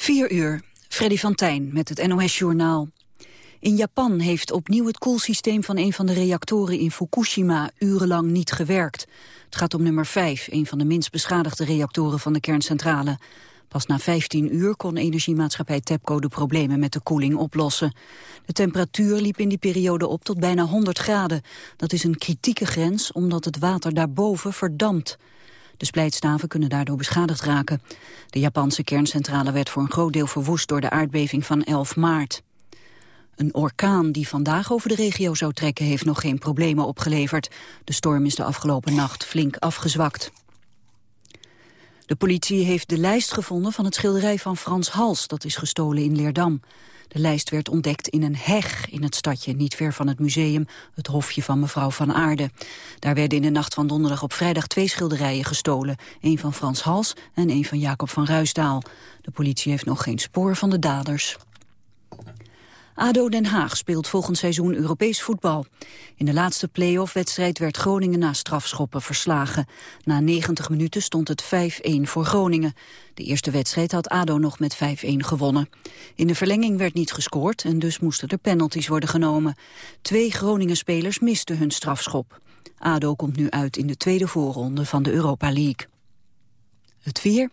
4 uur, Freddy van Tijn met het NOS-journaal. In Japan heeft opnieuw het koelsysteem van een van de reactoren in Fukushima urenlang niet gewerkt. Het gaat om nummer 5, een van de minst beschadigde reactoren van de kerncentrale. Pas na 15 uur kon energiemaatschappij TEPCO de problemen met de koeling oplossen. De temperatuur liep in die periode op tot bijna 100 graden. Dat is een kritieke grens omdat het water daarboven verdampt. De splijtstaven kunnen daardoor beschadigd raken. De Japanse kerncentrale werd voor een groot deel verwoest door de aardbeving van 11 maart. Een orkaan die vandaag over de regio zou trekken heeft nog geen problemen opgeleverd. De storm is de afgelopen nacht flink afgezwakt. De politie heeft de lijst gevonden van het schilderij van Frans Hals... dat is gestolen in Leerdam. De lijst werd ontdekt in een heg in het stadje, niet ver van het museum, het hofje van mevrouw van Aarde. Daar werden in de nacht van donderdag op vrijdag twee schilderijen gestolen. een van Frans Hals en een van Jacob van Ruisdaal. De politie heeft nog geen spoor van de daders. ADO Den Haag speelt volgend seizoen Europees voetbal. In de laatste play-off-wedstrijd werd Groningen na strafschoppen verslagen. Na 90 minuten stond het 5-1 voor Groningen. De eerste wedstrijd had ADO nog met 5-1 gewonnen. In de verlenging werd niet gescoord en dus moesten er penalties worden genomen. Twee Groningen-spelers misten hun strafschop. ADO komt nu uit in de tweede voorronde van de Europa League. Het vier.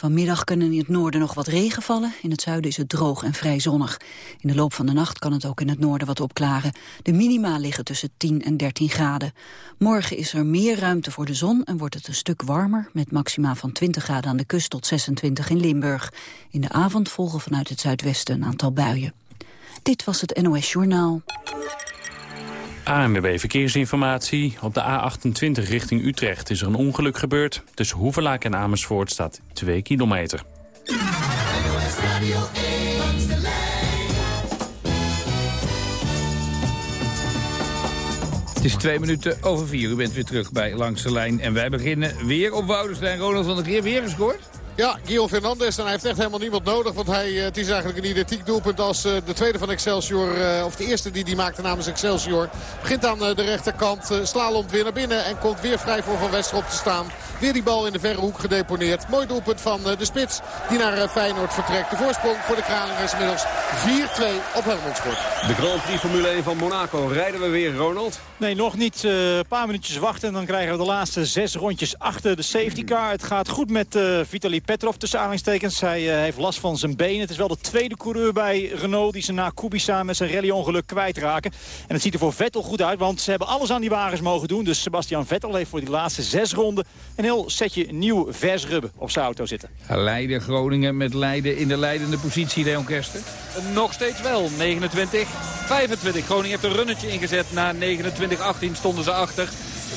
Vanmiddag kunnen in het noorden nog wat regen vallen. In het zuiden is het droog en vrij zonnig. In de loop van de nacht kan het ook in het noorden wat opklaren. De minima liggen tussen 10 en 13 graden. Morgen is er meer ruimte voor de zon en wordt het een stuk warmer... met maxima van 20 graden aan de kust tot 26 in Limburg. In de avond volgen vanuit het zuidwesten een aantal buien. Dit was het NOS Journaal. ANWB Verkeersinformatie. Op de A28 richting Utrecht is er een ongeluk gebeurd. Tussen Hoevelaak en Amersfoort staat 2 kilometer. Het is twee minuten over vier. U bent weer terug bij Langs de Lijn. En wij beginnen weer op Woudenstein. Ronald van der Keer weer gescoord? Ja, Guillaume Fernandes. En hij heeft echt helemaal niemand nodig. Want hij, eh, het is eigenlijk een identiek doelpunt als eh, de tweede van Excelsior. Eh, of de eerste die hij maakte namens Excelsior. Begint aan de rechterkant. Slalomt weer naar binnen. En komt weer vrij voor Van Westerop te staan. Weer die bal in de verre hoek gedeponeerd. Mooi doelpunt van de spits die naar Feyenoord vertrekt. De voorsprong voor de Kralingen is inmiddels 4-2 op Helmond Sport. De Grand Prix Formule 1 van Monaco. Rijden we weer, Ronald? Nee, nog niet. Een paar minuutjes wachten. En dan krijgen we de laatste zes rondjes achter de safety car. Het gaat goed met uh, Vitaly Petrov tussen aanhalingstekens. Hij uh, heeft last van zijn benen. Het is wel de tweede coureur bij Renault die ze na Kubica met zijn rallyongeluk kwijtraken. En het ziet er voor Vettel goed uit, want ze hebben alles aan die wagens mogen doen. Dus Sebastian Vettel heeft voor die laatste zes ronden een heel setje nieuw versrubber op zijn auto zitten. Leiden Groningen met Leiden in de leidende positie, Leon Kersten. Nog steeds wel, 29, 25. Groningen heeft een runnetje ingezet. Na 29, 18 stonden ze achter.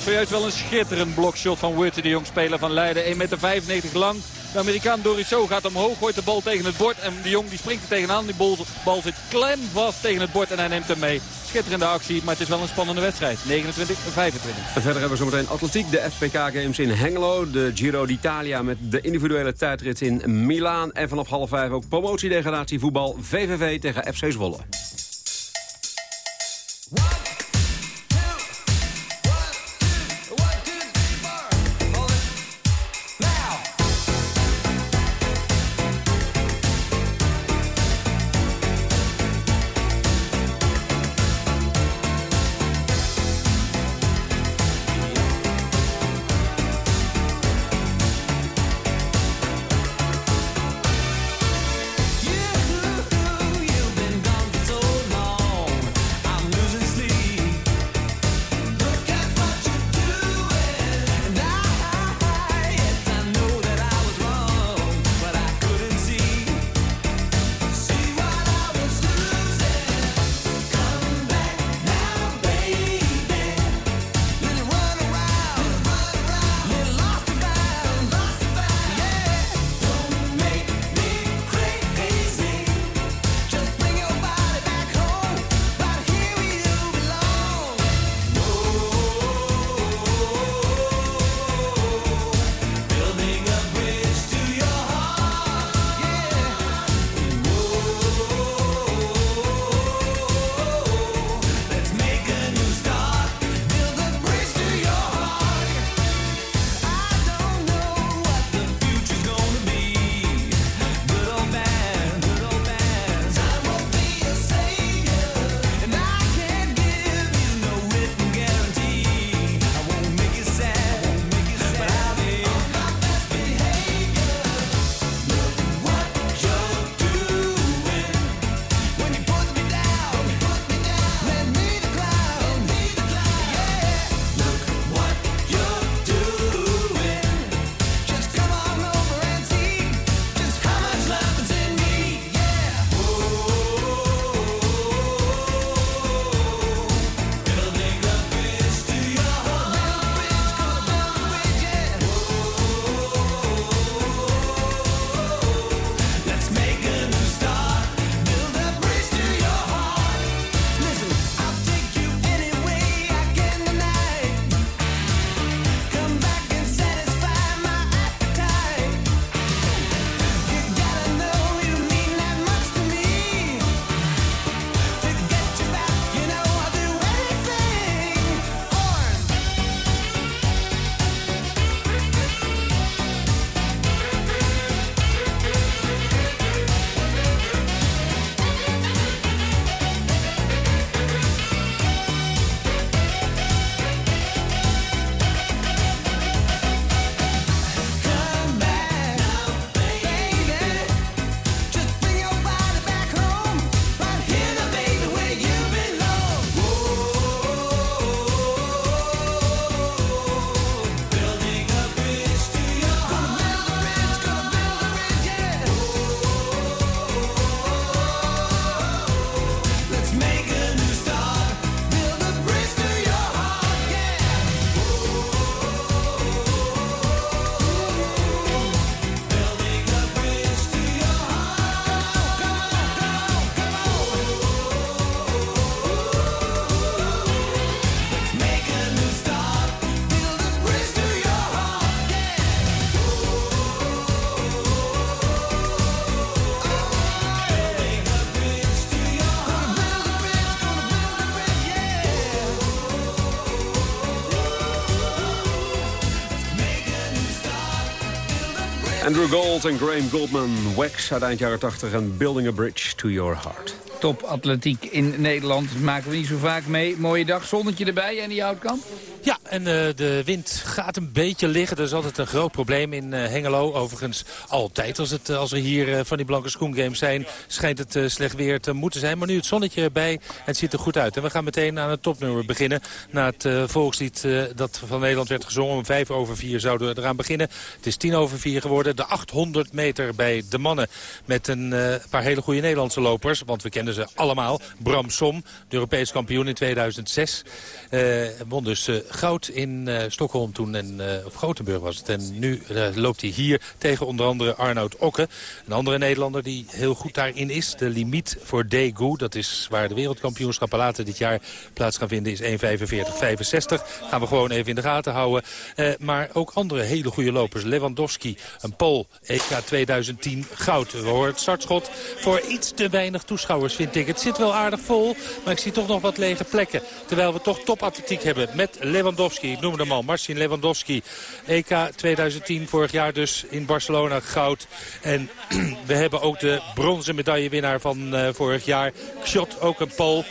Zojuist wel een schitterend blokshot van Wurten, de jong speler van Leiden. 1,95 meter lang. De Amerikaan Dorisso gaat omhoog, gooit de bal tegen het bord. En de Jong die springt er tegenaan. Die bal, bal zit klem vast tegen het bord en hij neemt hem mee. Schitterende actie, maar het is wel een spannende wedstrijd. 29-25. En verder hebben we zometeen atletiek. De FPK Games in Hengelo. De Giro d'Italia met de individuele tijdrit in Milaan. En vanaf half vijf ook promotiedegradatie voetbal VVV tegen FC Zwolle. Andrew Gold en Graham Goldman. Wax uit eind jaren 80 en Building a Bridge to Your Heart. Top atletiek in Nederland maken we niet zo vaak mee. Mooie dag, zonnetje erbij en die houtkamp? Ja, en uh, de wind gaat een beetje liggen. Dat is altijd een groot probleem in uh, Hengelo. Overigens altijd als, het, als er hier van die blanke schoengames zijn... schijnt het slecht weer te moeten zijn. Maar nu het zonnetje erbij het ziet er goed uit. En we gaan meteen aan het topnummer beginnen. Na het volkslied dat van Nederland werd gezongen. Om vijf over vier zouden we eraan beginnen. Het is tien over vier geworden. De 800 meter bij de mannen. Met een paar hele goede Nederlandse lopers. Want we kennen ze allemaal. Bram Som, de Europees kampioen in 2006. won dus goud in uh, Stockholm toen, en, uh, of Gothenburg was het. En nu uh, loopt hij hier tegen onder andere Arnoud Okke. Een andere Nederlander die heel goed daarin is. De limiet voor Daegu, dat is waar de wereldkampioenschappen later dit jaar plaats gaan vinden, is 1.45.65. Gaan we gewoon even in de gaten houden. maar ook andere hele goede lopers. Lewandowski, een Pool, EK 2010 goud. We horen het startschot voor iets te weinig toeschouwers, vind ik. Het zit wel aardig vol, maar ik zie toch nog wat lege plekken. Terwijl we toch topatletiek hebben met Lewandowski. Ik noemde hem al, Marcin Lewandowski. EK 2010, vorig jaar dus in Barcelona goud. En we hebben ook de bronzen medaillewinnaar van uh, vorig jaar. Kjot, ook een Pool.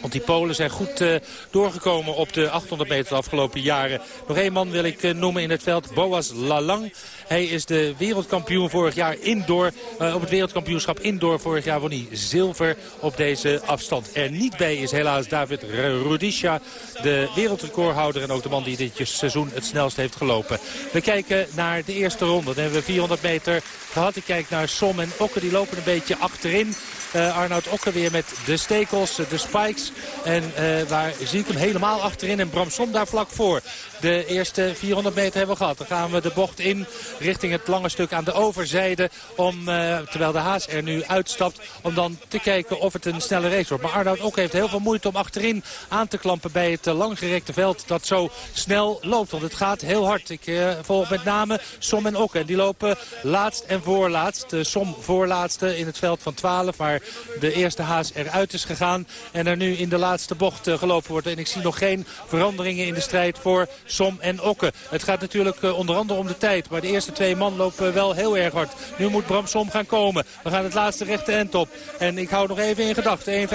Want die Polen zijn goed uh, doorgekomen op de 800 meter de afgelopen jaren. Nog één man wil ik uh, noemen in het veld. Boas Lalang. Hij is de wereldkampioen vorig jaar indoor. Uh, op het wereldkampioenschap indoor vorig jaar won hij zilver op deze afstand. Er niet bij is helaas David Rudisha. De wereldrecordhouder en ook de man die dit seizoen het snelst heeft gelopen. We kijken naar de eerste ronde. Dan hebben we 400 meter gehad. Ik kijk naar Som en Okke. Die lopen een beetje achterin. Uh, Arnoud Okke weer met de stekels, de spikes. En uh, waar zie ik hem helemaal achterin. En Bram Som daar vlak voor. De eerste 400 meter hebben we gehad. Dan gaan we de bocht in richting het lange stuk aan de overzijde. Om, uh, terwijl de Haas er nu uitstapt. Om dan te kijken of het een snelle race wordt. Maar Arnoud ook heeft heel veel moeite om achterin aan te klampen bij het langgerekte veld. Dat zo snel loopt. Want het gaat heel hard. Ik uh, volg met name Som en Okke. Die lopen laatst en voorlaatst. De Som voorlaatste in het veld van 12. Waar de eerste Haas eruit is gegaan. En er nu in de laatste bocht gelopen wordt. En ik zie nog geen veranderingen in de strijd voor Som en Okke. Het gaat natuurlijk onder andere om de tijd. Maar de eerste twee man lopen wel heel erg hard. Nu moet Bram Som gaan komen. We gaan het laatste rechte end op. En ik hou nog even in gedachten. 1.45.65.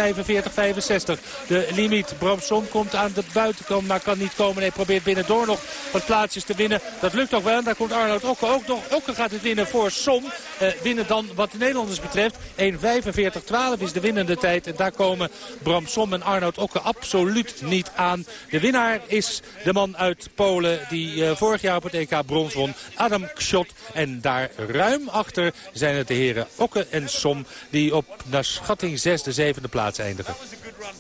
De limiet. Bram Som komt aan de buitenkant, maar kan niet komen. Nee, probeert binnendoor nog wat plaatsjes te winnen. Dat lukt ook wel. En daar komt Arnoud Okke ook nog. Okke gaat het winnen voor Som. Uh, winnen dan wat de Nederlanders betreft. 1.45.12 is de winnende tijd. En daar komen Bram Som en Arnoud Okke absoluut niet aan. De winnaar is de man uit Polen die uh, vorig jaar op het EK brons won. Adam Kshot. En daar ruim achter zijn het de heren Okke en Som die op naar schatting zesde, zevende plaats eindigen.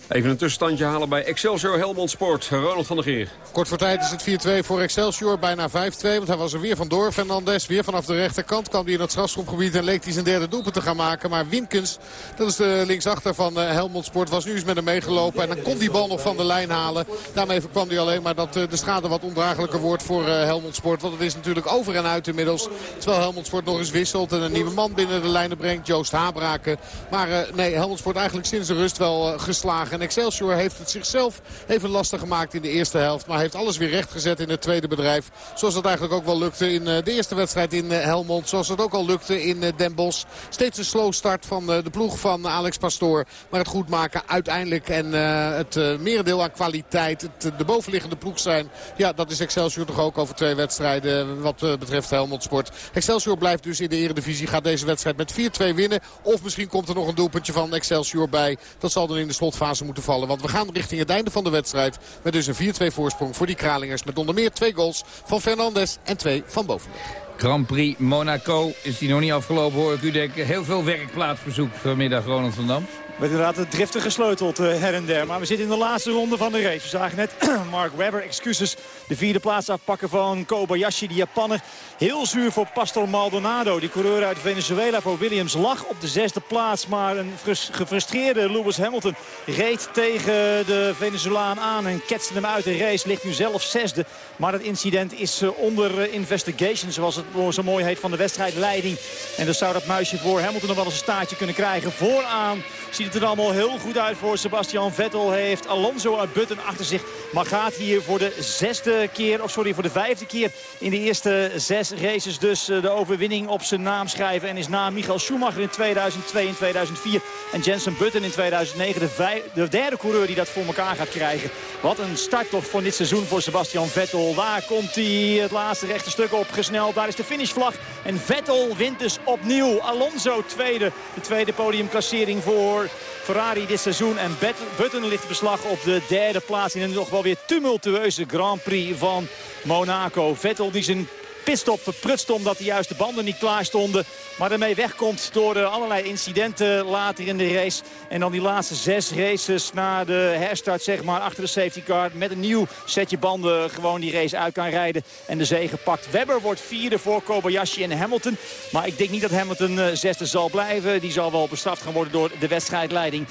Even een tussenstandje halen bij Excelsior Helmond Sport. Ronald van der Geer. Kort voor tijd is het 4-2 voor Excelsior. Bijna 5-2, want hij was er weer vandoor. Fernandes weer vanaf de rechterkant kwam hij in het strafschopgebied en leek hij zijn derde doelpunt te gaan maken. Maar Winkens, dat is de linksachter van Helmond Sport, was nu eens met hem meegelopen. En dan kon die bal nog van de lijn halen. Daarmee kwam hij alleen maar dat de schade wat ondraaglijker wordt voor Helmond Sport. Want het is natuurlijk over en uit inmiddels. Terwijl Helmond Sport nog eens wisselt en een nieuwe man binnen de lijnen brengt. Joost Habraken. Maar nee, Helmond Sport eigenlijk sinds de rust wel En Excelsior heeft het zichzelf even lastig gemaakt in de eerste helft. Maar heeft alles weer rechtgezet in het tweede bedrijf. Zoals dat eigenlijk ook wel lukte in de eerste wedstrijd in Helmond. Zoals het ook al lukte in Den Bosch. Steeds een slow start van de ploeg van Alex Pastoor. Maar het goed maken uiteindelijk. En het merendeel aan kwaliteit. Het de bovenliggende ploeg zijn. Ja, dat is Excelsior toch ook over twee wedstrijden wat betreft Helmond Sport. Excelsior blijft dus in de eredivisie. Gaat deze wedstrijd met 4-2 winnen. Of misschien komt er nog een doelpuntje van Excelsior bij. Dat zal dan in de slotfase moeten vallen. Want we gaan richting het einde van de wedstrijd. Met dus een 4-2 voorsprong voor die Kralingers. Met onder meer twee goals van Fernandes en twee van Bovenberg. Grand Prix Monaco is die nog niet afgelopen hoor ik u denken. Heel veel werkplaatsverzoek vanmiddag Ronald van Dam werd inderdaad driftig gesleuteld uh, her en der. Maar we zitten in de laatste ronde van de race. We zagen net Mark Webber, excuses, de vierde plaats afpakken van Kobayashi, de Japanner. Heel zuur voor Pastor Maldonado, die coureur uit Venezuela voor Williams. Lag op de zesde plaats, maar een gefrustreerde Lewis Hamilton reed tegen de Venezolaan aan en ketste hem uit de race. Ligt nu zelf zesde, maar het incident is uh, onder investigation, zoals het zo mooi heet, van de wedstrijdleiding. En dus zou dat muisje voor Hamilton nog wel eens een staartje kunnen krijgen. Vooraan ziet ziet er allemaal heel goed uit voor Sebastian Vettel. Heeft Alonso uit Button achter zich. Maar gaat hier voor de zesde keer, of sorry, voor de vijfde keer in de eerste zes races dus de overwinning op zijn naam schrijven. En is na Michael Schumacher in 2002 en 2004 en Jensen Button in 2009 de, de derde coureur die dat voor elkaar gaat krijgen. Wat een start toch van dit seizoen voor Sebastian Vettel. Daar komt hij het laatste rechte stuk op gesneld. Daar is de finishvlag. En Vettel wint dus opnieuw. Alonso tweede. De tweede podiumklassering voor Ferrari dit seizoen. En Button ligt beslag op de derde plaats in een nog wel weer tumultueuze Grand Prix van Monaco. Vettel die zijn pitstop verprutst omdat de juiste banden niet klaar stonden. Maar daarmee wegkomt door de allerlei incidenten later in de race. En dan die laatste zes races na de herstart zeg maar achter de safety car. Met een nieuw setje banden gewoon die race uit kan rijden. En de zege pakt. Webber wordt vierde voor Kobayashi en Hamilton. Maar ik denk niet dat Hamilton uh, zesde zal blijven. Die zal wel bestraft gaan worden door de wedstrijdleiding.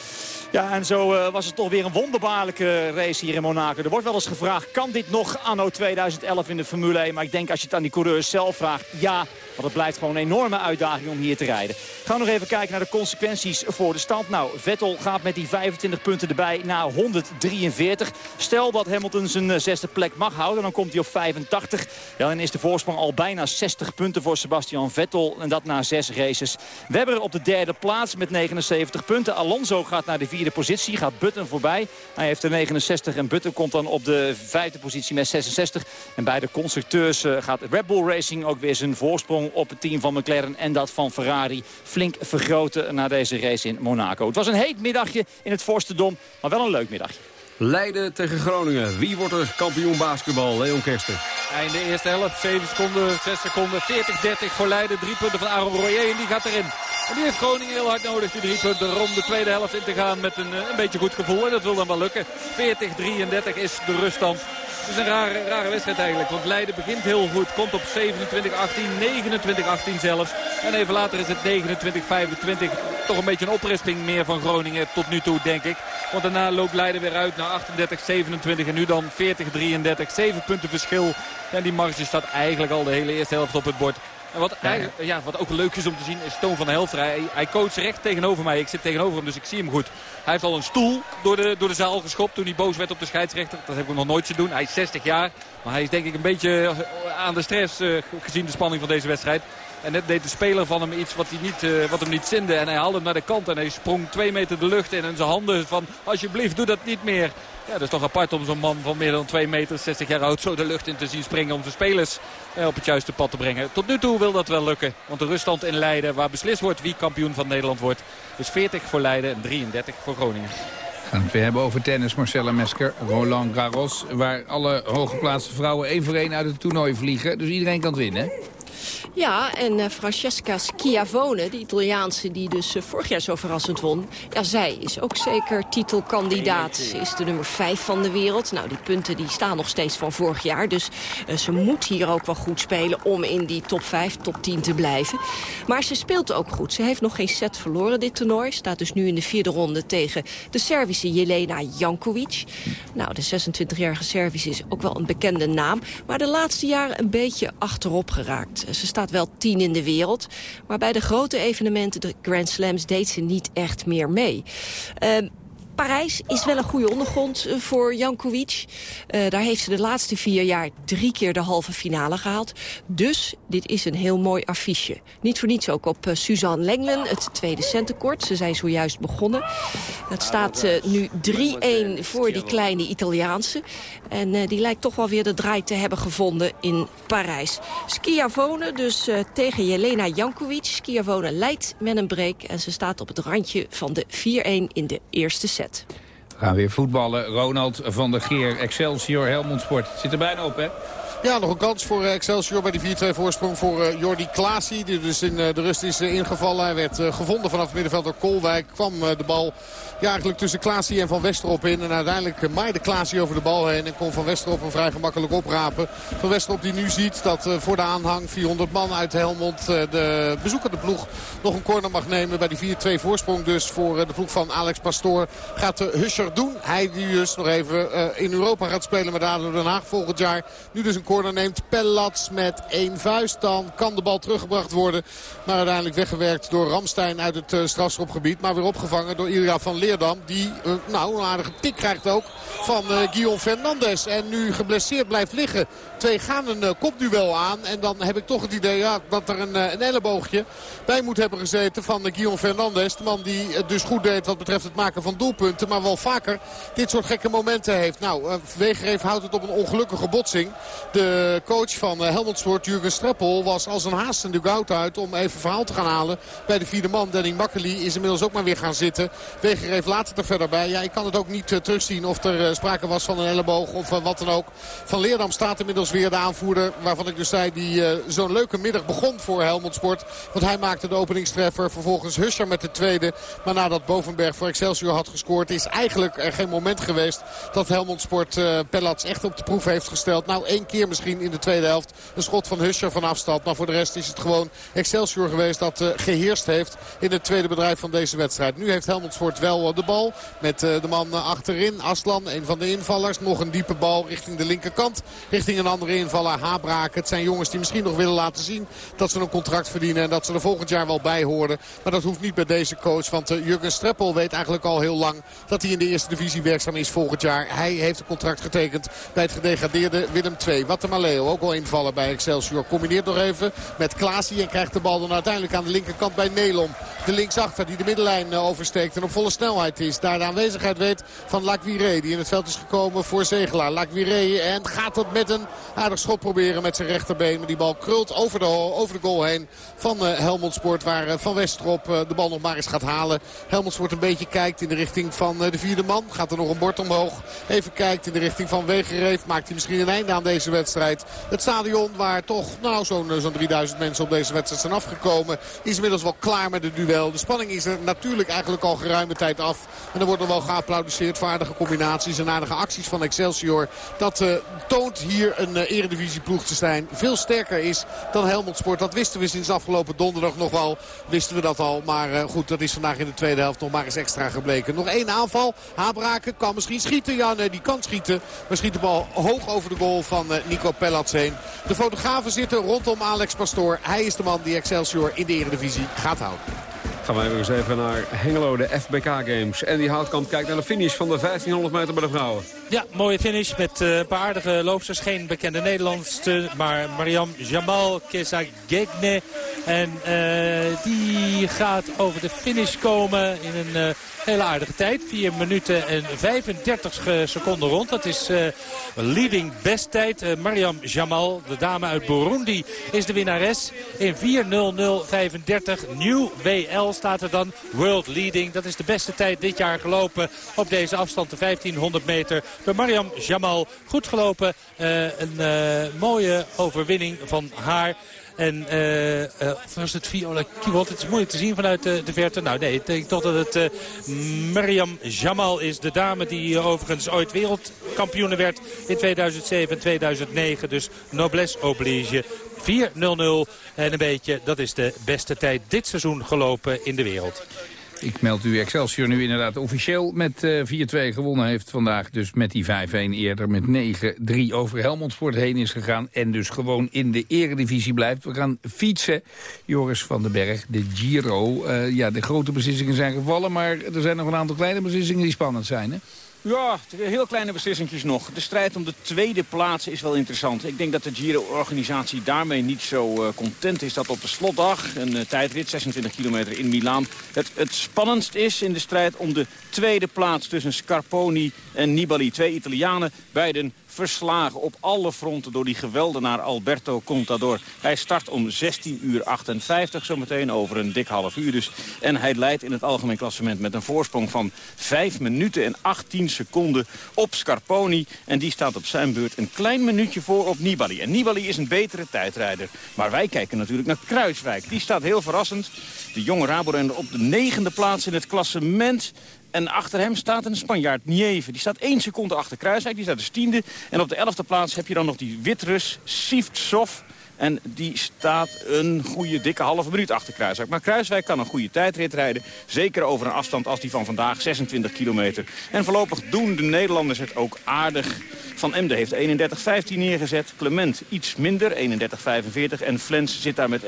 Ja, en zo uh, was het toch weer een wonderbaarlijke race hier in Monaco. Er wordt wel eens gevraagd, kan dit nog anno 2011 in de Formule 1? Maar ik denk als je het aan die coureurs zelf vraagt, ja. Want het blijft gewoon een enorme uitdaging om hier te rijden. Gaan we nog even kijken naar de consequenties voor de stand. Nou, Vettel gaat met die 25 punten erbij naar 143. Stel dat Hamilton zijn zesde plek mag houden, dan komt hij op 85. Ja, dan is de voorsprong al bijna 60 punten voor Sebastian Vettel. En dat na zes races. Webber op de derde plaats met 79 punten. Alonso gaat naar de vierde positie, gaat Button voorbij. Hij heeft er 69 en Button komt dan op de vijfde positie met 66. En bij de constructeurs gaat Red Bull Racing ook weer zijn voorsprong op het team van McLaren en dat van Ferrari flink vergroten na deze race in Monaco. Het was een heet middagje in het Vorstendom, maar wel een leuk middagje. Leiden tegen Groningen. Wie wordt er kampioen basketbal? Leon Kersten. Einde eerste helft, 7 seconden, 6 seconden, 40-30 voor Leiden. Drie punten van Aaron Royer en die gaat erin. En die heeft Groningen heel hard nodig, die drie punten, om de tweede helft in te gaan met een, een beetje goed gevoel. En dat wil dan wel lukken. 40-33 is de ruststand. Is een rare, rare wedstrijd eigenlijk. Want Leiden begint heel goed. Komt op 27-18, 29-18 zelfs. En even later is het 29-25. Toch een beetje een oprisping meer van Groningen tot nu toe, denk ik. Want daarna loopt Leiden weer uit naar 38-27. En nu dan 40-33. 7 punten verschil. En die marge staat eigenlijk al de hele eerste helft op het bord. En wat, ja, wat ook leuk is om te zien is Toon van de Helft. Hij, hij coacht recht tegenover mij. Ik zit tegenover hem, dus ik zie hem goed. Hij heeft al een stoel door de, door de zaal geschopt toen hij boos werd op de scheidsrechter. Dat heb ik nog nooit zien doen. Hij is 60 jaar. Maar hij is denk ik een beetje aan de stress uh, gezien de spanning van deze wedstrijd. En net deed de speler van hem iets wat, hij niet, uh, wat hem niet zinde. En hij haalde hem naar de kant en hij sprong twee meter de lucht in. En zijn handen van alsjeblieft doe dat niet meer. Ja, dat is toch apart om zo'n man van meer dan 2 meter, 60 jaar oud, zo de lucht in te zien springen om zijn spelers eh, op het juiste pad te brengen. Tot nu toe wil dat wel lukken. Want de ruststand in Leiden, waar beslist wordt wie kampioen van Nederland wordt, is 40 voor Leiden en 33 voor Groningen. We gaan het weer hebben over tennis, Marcella Mesker, Roland Garros... waar alle hooggeplaatste vrouwen één voor één uit het toernooi vliegen. Dus iedereen kan het winnen, ja, en uh, Francesca Schiavone, de Italiaanse die dus uh, vorig jaar zo verrassend won... ja, zij is ook zeker titelkandidaat. Ze is de nummer 5 van de wereld. Nou, die punten die staan nog steeds van vorig jaar. Dus uh, ze moet hier ook wel goed spelen om in die top 5, top 10 te blijven. Maar ze speelt ook goed. Ze heeft nog geen set verloren dit toernooi. Staat dus nu in de vierde ronde tegen de Servische Jelena Jankovic. Nou, de 26-jarige Servische is ook wel een bekende naam. Maar de laatste jaren een beetje achterop geraakt. Ze staat wel tien in de wereld. Maar bij de grote evenementen, de Grand Slams, deed ze niet echt meer mee. Uh, Parijs is wel een goede ondergrond eh, voor Jankovic. Uh, daar heeft ze de laatste vier jaar drie keer de halve finale gehaald. Dus dit is een heel mooi affiche. Niet voor niets ook op uh, Suzanne Lenglen, het tweede centenkort. Ze zijn zojuist begonnen. Het staat nu 3-1 voor die kleine Italiaanse. En die lijkt toch wel weer de draai te hebben gevonden in Parijs. Schiavone dus tegen Jelena Jankovic. Schiavone leidt met een break en ze staat op het randje van de 4-1 in de eerste set. We gaan weer voetballen. Ronald van der Geer, Excelsior, Helmond Sport. Zit er bijna op, hè? Ja, nog een kans voor eh, Excelsior bij die 4-2 voorsprong voor uh, Jordi Klaasie. Die dus in uh, de rust is ingevallen. Hij werd gevonden vanaf het middenveld door Kolwijk. Kwam de bal ja, eigenlijk tussen Klaasie en Van Westerop in. En uiteindelijk maaide Klaasie over de bal heen. En kon Van Westerop hem vrij gemakkelijk oprapen. Van Westerop die nu ziet dat voor de aanhang 400 man uit Helmond de bezoekende ploeg nog een corner mag nemen. Bij die 4-2 voorsprong dus voor de ploeg van Alex Pastoor gaat de Huscher doen. Hij die dus nog even in Europa gaat spelen met ADO Den Haag volgend jaar. Nu dus een corner neemt Pellats met één vuist. Dan kan de bal teruggebracht worden. Maar uiteindelijk weggewerkt door Ramstein uit het strafschopgebied. Maar weer opgevangen door Ilja van Die uh, nou, een aardige tik krijgt ook van uh, Guillaume Fernandes. En nu geblesseerd blijft liggen. Twee gaan een kopduel aan. En dan heb ik toch het idee ja, dat er een, een elleboogje bij moet hebben gezeten van Guillaume Fernandes. De man die het dus goed deed wat betreft het maken van doelpunten. Maar wel vaker dit soort gekke momenten heeft. Nou, Wegereef houdt het op een ongelukkige botsing. De coach van Helmond Jurgen Streppel, was als een haast een dugout uit om even verhaal te gaan halen bij de vierde man. Denning Makkeli is inmiddels ook maar weer gaan zitten. Wegereef laat het er verder bij. Ja, ik kan het ook niet uh, terugzien of er uh, sprake was van een elleboog of uh, wat dan ook. Van Leerdam staat inmiddels weer de aanvoerder waarvan ik dus zei die zo'n leuke middag begon voor Helmond Sport. Want hij maakte de openingstreffer. Vervolgens Husser met de tweede. Maar nadat Bovenberg voor Excelsior had gescoord is eigenlijk er geen moment geweest dat Helmond Sport Pellats echt op de proef heeft gesteld. Nou, één keer misschien in de tweede helft. Een schot van Husser van afstand. Maar voor de rest is het gewoon Excelsior geweest dat uh, geheerst heeft in het tweede bedrijf van deze wedstrijd. Nu heeft Helmond Sport wel de bal met uh, de man achterin. Aslan, een van de invallers. Nog een diepe bal richting de linkerkant. Richting een andere invaller, Habraak. Het zijn jongens die misschien nog willen laten zien dat ze een contract verdienen. En dat ze er volgend jaar wel bij horen. Maar dat hoeft niet bij deze coach. Want Jurgen Streppel weet eigenlijk al heel lang dat hij in de eerste divisie werkzaam is volgend jaar. Hij heeft een contract getekend bij het gedegradeerde Willem II. Wattemaleo ook al invallen bij Excelsior. Combineert nog even met Klaasie en krijgt de bal dan uiteindelijk aan de linkerkant bij Nelom. De linksachter die de middenlijn oversteekt en op volle snelheid is. Daar de aanwezigheid weet van Laquiré die in het veld is gekomen voor Zegelaar. Laquiré en gaat het met een aardig schot proberen met zijn rechterbeen. Maar die bal krult over de, over de goal heen van uh, Helmond Sport. Waar uh, Van Westerop uh, de bal nog maar eens gaat halen. Helmond Sport een beetje kijkt in de richting van de vierde man. Gaat er nog een bord omhoog. Even kijkt in de richting van Wegereef. Maakt hij misschien een einde aan deze wedstrijd. Het stadion waar toch nou, zo'n zo'n 3000 mensen op deze wedstrijd zijn afgekomen. Is inmiddels wel klaar met het duel. De spanning is er natuurlijk eigenlijk al geruime tijd af. En er wordt er wel geapplaudisseerd voor aardige combinaties en aardige acties van Excelsior. Dat uh, toont hier een uh, eredivisieploeg te zijn. Veel sterker is dan Helmond Sport. Dat wisten we sinds afgelopen donderdag nog wel. Wisten we dat al. Maar uh, goed, dat is vandaag in de tweede helft nog maar eens extra gebleken. Nog één aanval. Habraken kan misschien schieten. Ja, nee, die kan schieten. Maar schiet de bal hoog over de goal van Nico Pellats heen. De fotografen zitten rondom Alex Pastoor. Hij is de man die Excelsior in de eredivisie gaat houden. Gaan wij weer eens even naar Hengelo, de FBK Games. En die Houtkamp kijkt naar de finish van de 1500 meter bij de vrouwen. Ja, mooie finish met uh, een paar aardige loopsters. Geen bekende Nederlandse, maar Mariam Jamal Kesagegne. En uh, die gaat over de finish komen in een... Uh, hele aardige tijd. 4 minuten en 35 seconden rond. Dat is leading best tijd. Mariam Jamal, de dame uit Burundi, is de winnares. In 4.00.35. New WL staat er dan. World leading. Dat is de beste tijd dit jaar gelopen op deze afstand. De 1500 meter door Mariam Jamal. Goed gelopen. Uh, een mooie overwinning van haar. En uh, uh, was het Viola Kiewot? Het is moeilijk te zien vanuit de, de verte. Nou nee, ik denk toch dat het uh, Mariam Jamal is. De dame die overigens ooit wereldkampioene werd in 2007 en 2009. Dus noblesse oblige. 4-0-0 en een beetje, dat is de beste tijd dit seizoen gelopen in de wereld. Ik meld u Excelsior nu inderdaad officieel met uh, 4-2 gewonnen heeft vandaag. Dus met die 5-1 eerder met 9-3 over Helmond Sport heen is gegaan. En dus gewoon in de eredivisie blijft. We gaan fietsen. Joris van den Berg, de Giro. Uh, ja, de grote beslissingen zijn gevallen. Maar er zijn nog een aantal kleine beslissingen die spannend zijn, hè? Ja, heel kleine beslissingjes nog. De strijd om de tweede plaats is wel interessant. Ik denk dat de Giro-organisatie daarmee niet zo uh, content is dat op de slotdag... een uh, tijdrit, 26 kilometer in Milaan... Het, het spannendst is in de strijd om de tweede plaats tussen Scarponi en Nibali. Twee Italianen, beiden verslagen op alle fronten door die geweldenaar Alberto Contador. Hij start om 16 uur 58 zometeen over een dik half uur dus. En hij leidt in het algemeen klassement met een voorsprong van 5 minuten en 18 seconden op Scarponi. En die staat op zijn beurt een klein minuutje voor op Nibali. En Nibali is een betere tijdrijder. Maar wij kijken natuurlijk naar Kruiswijk. Die staat heel verrassend. De jonge Raborenner op de negende plaats in het klassement. En achter hem staat een Spanjaard, Nieve. Die staat één seconde achter Kruiswijk, die staat dus tiende. En op de elfde plaats heb je dan nog die Witrus, Sivtsov. En die staat een goede dikke halve minuut achter Kruiswijk. Maar Kruiswijk kan een goede tijdrit rijden. Zeker over een afstand als die van vandaag, 26 kilometer. En voorlopig doen de Nederlanders het ook aardig. Van Emden heeft 31-15 neergezet. Clement iets minder, 31-45. En Flens zit daar met 31-41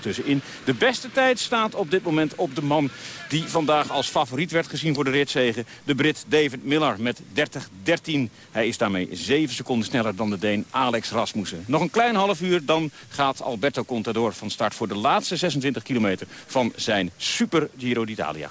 tussenin. De beste tijd staat op dit moment op de man die vandaag als favoriet werd gezien voor de ritzegen. De Brit David Miller met 30-13. Hij is daarmee 7 seconden sneller dan de Deen Alex Rasmussen. Nog een klein half dan gaat Alberto Contador van start voor de laatste 26 kilometer van zijn Super Giro d'Italia.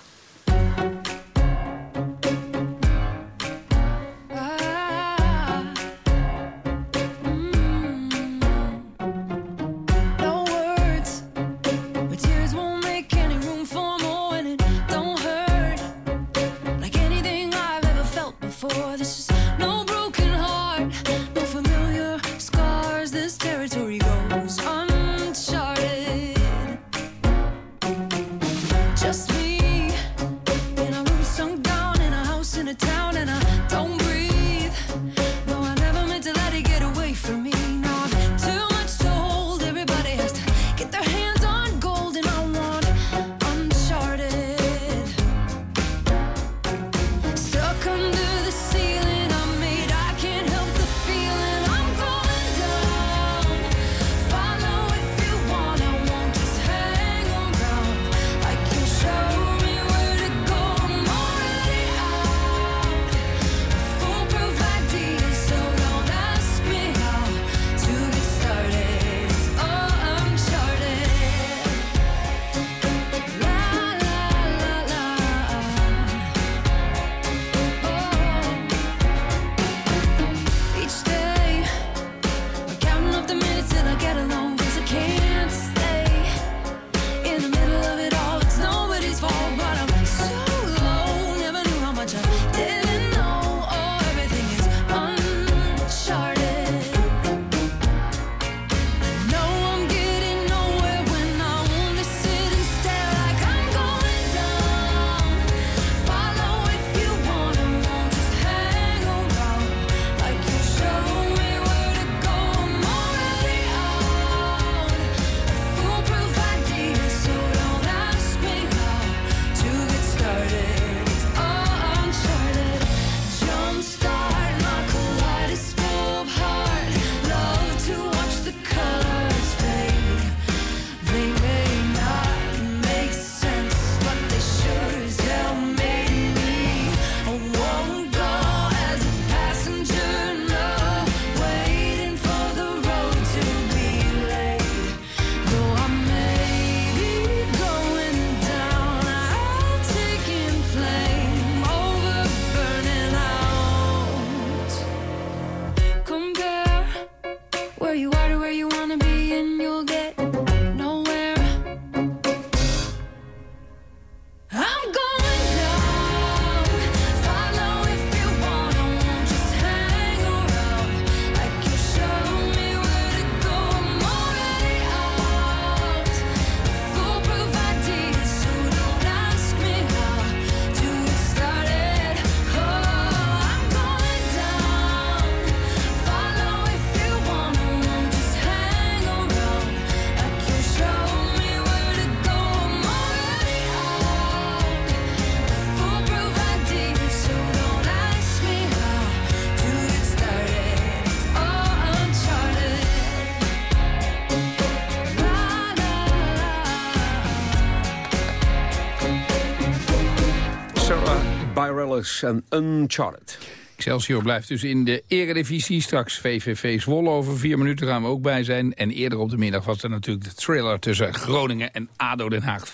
En Uncharted. Excelsior blijft dus in de eredivisie. Straks VVV Zwolle over vier minuten gaan we ook bij zijn. En eerder op de middag was er natuurlijk de thriller tussen Groningen en ADO Den Haag. 5-1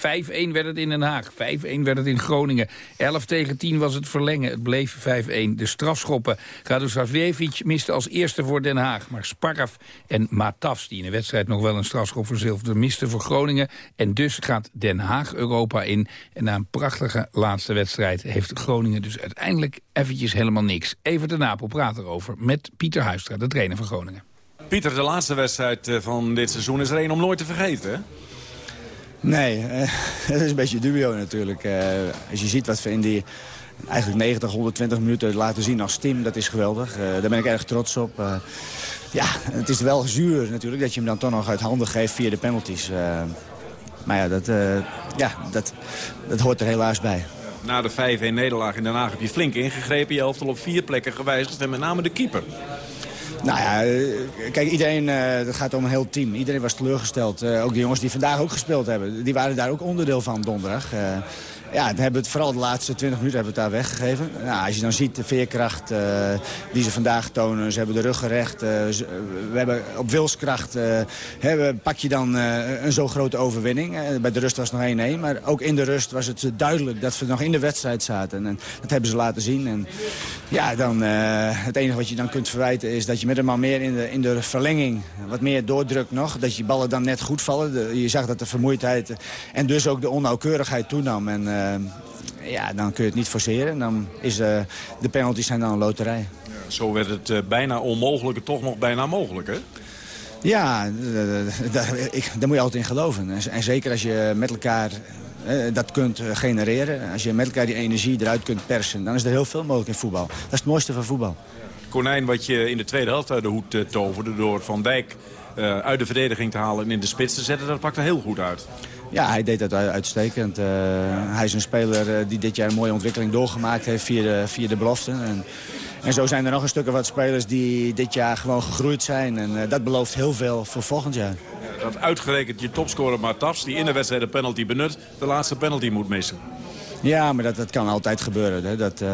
werd het in Den Haag, 5-1 werd het in Groningen. 11 tegen 10 was het verlengen, het bleef 5-1. De strafschoppen. Radosavljevic miste als eerste voor Den Haag. Maar Sparaf en Matafs, die in de wedstrijd nog wel een strafschop verzilverde... misten voor Groningen. En dus gaat Den Haag Europa in. En na een prachtige laatste wedstrijd heeft Groningen dus uiteindelijk eventjes helemaal niks. Even de Napel praten erover met Pieter Huistra, de trainer van Groningen. Pieter, de laatste wedstrijd eh, van dit seizoen is er één om nooit te vergeten, hè? Nee, eh, het is een beetje dubio natuurlijk. Eh, als je ziet wat we in die eigenlijk 90, 120 minuten laten zien als team, dat is geweldig. daar ben ik erg trots op. ja, het is wel zuur natuurlijk dat je hem dan toch nog uit handen geeft via de penalties. maar ja, dat, ja dat, dat hoort er helaas bij na de 5-1-nederlaag in Den Haag heb je flink ingegrepen. Je helft al op vier plekken gewijzigd en met name de keeper. Nou ja, eh, kijk, iedereen, het gaat om een heel team. Iedereen was teleurgesteld. Uh, ook de jongens die vandaag ook gespeeld hebben. Die waren daar ook onderdeel van donderdag. Ja, we hebben het vooral de laatste 20 minuten hebben we het daar weggegeven. Nou, als je dan ziet de veerkracht uh, die ze vandaag tonen. Ze hebben de rug gerecht. Uh, we hebben op wilskracht hebben, pak je dan een zo grote overwinning. bij de rust was het nog 1-1. Maar ook in de rust was het duidelijk dat we nog in de wedstrijd zaten. En dat hebben ze laten zien. En ja, dan, het enige wat je dan kunt verwijten is dat je met een man meer in de, in de verlenging wat meer doordrukt nog. Dat je ballen dan net goed vallen. Je zag dat de vermoeidheid en dus ook de onnauwkeurigheid toenam. En eh, ja, dan kun je het niet forceren. Dan is uh, de penalties zijn dan een loterij. Ja, zo werd het uh, bijna onmogelijke toch nog bijna mogelijk, hè? Ja, daar, moet je altijd in geloven. En, en zeker als je met elkaar dat kunt genereren. Als je met elkaar die energie eruit kunt persen, dan is er heel veel mogelijk in voetbal. Dat is het mooiste van voetbal. Konijn wat je in de tweede helft uit de hoed toverde door Van Dijk uit de verdediging te halen en in de spits te zetten, dat pakte heel goed uit. Ja, hij deed dat uitstekend. Uh, hij is een speler uh, die dit jaar een mooie ontwikkeling doorgemaakt heeft via de, via de beloften. En, en zo zijn er nog een stuk wat spelers die dit jaar gewoon gegroeid zijn. En uh, dat belooft heel veel voor volgend jaar. Dat uitgerekend je topscorer Martafs, die in de wedstrijd de penalty benut, de laatste penalty moet missen. Ja, maar dat, dat kan altijd gebeuren. Hè. Dat, uh,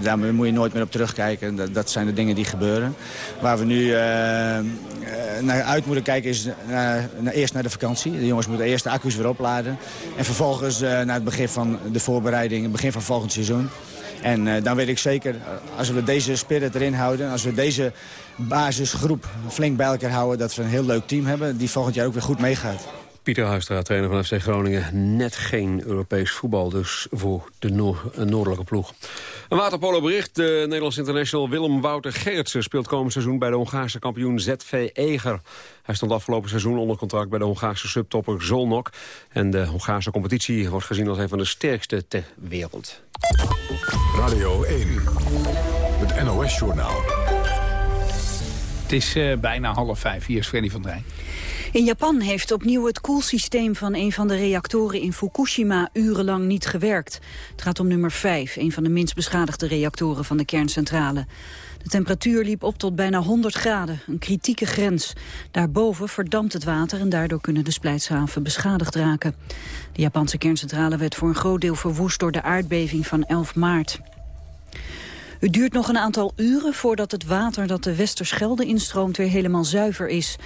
daar moet je nooit meer op terugkijken. Dat, dat zijn de dingen die gebeuren. Waar we nu uh, naar uit moeten kijken is naar, eerst naar de vakantie. De jongens moeten eerst de accu's weer opladen. En vervolgens naar het begin van de voorbereiding, het begin van volgend seizoen. En dan weet ik zeker, als we deze spirit erin houden... als we deze basisgroep flink bij elkaar houden... dat we een heel leuk team hebben die volgend jaar ook weer goed meegaat. Pieter Huistra, trainer van FC Groningen. Net geen Europees voetbal dus voor de noordelijke ploeg. Een waterpolo-bericht. De Nederlands international Willem Wouter Gerritsen... speelt komend seizoen bij de Hongaarse kampioen ZV Eger. Hij stond afgelopen seizoen onder contract bij de Hongaarse subtopper Zolnok. En de Hongaarse competitie wordt gezien als een van de sterkste ter wereld. Radio 1, het NOS-journaal. Het is uh, bijna half vijf. Hier is Freddy van Dijn. In Japan heeft opnieuw het koelsysteem van een van de reactoren in Fukushima urenlang niet gewerkt. Het gaat om nummer 5, een van de minst beschadigde reactoren van de kerncentrale. De temperatuur liep op tot bijna 100 graden, een kritieke grens. Daarboven verdampt het water en daardoor kunnen de splijtshaven beschadigd raken. De Japanse kerncentrale werd voor een groot deel verwoest door de aardbeving van 11 maart. Het duurt nog een aantal uren voordat het water dat de Westerschelde instroomt weer helemaal zuiver is.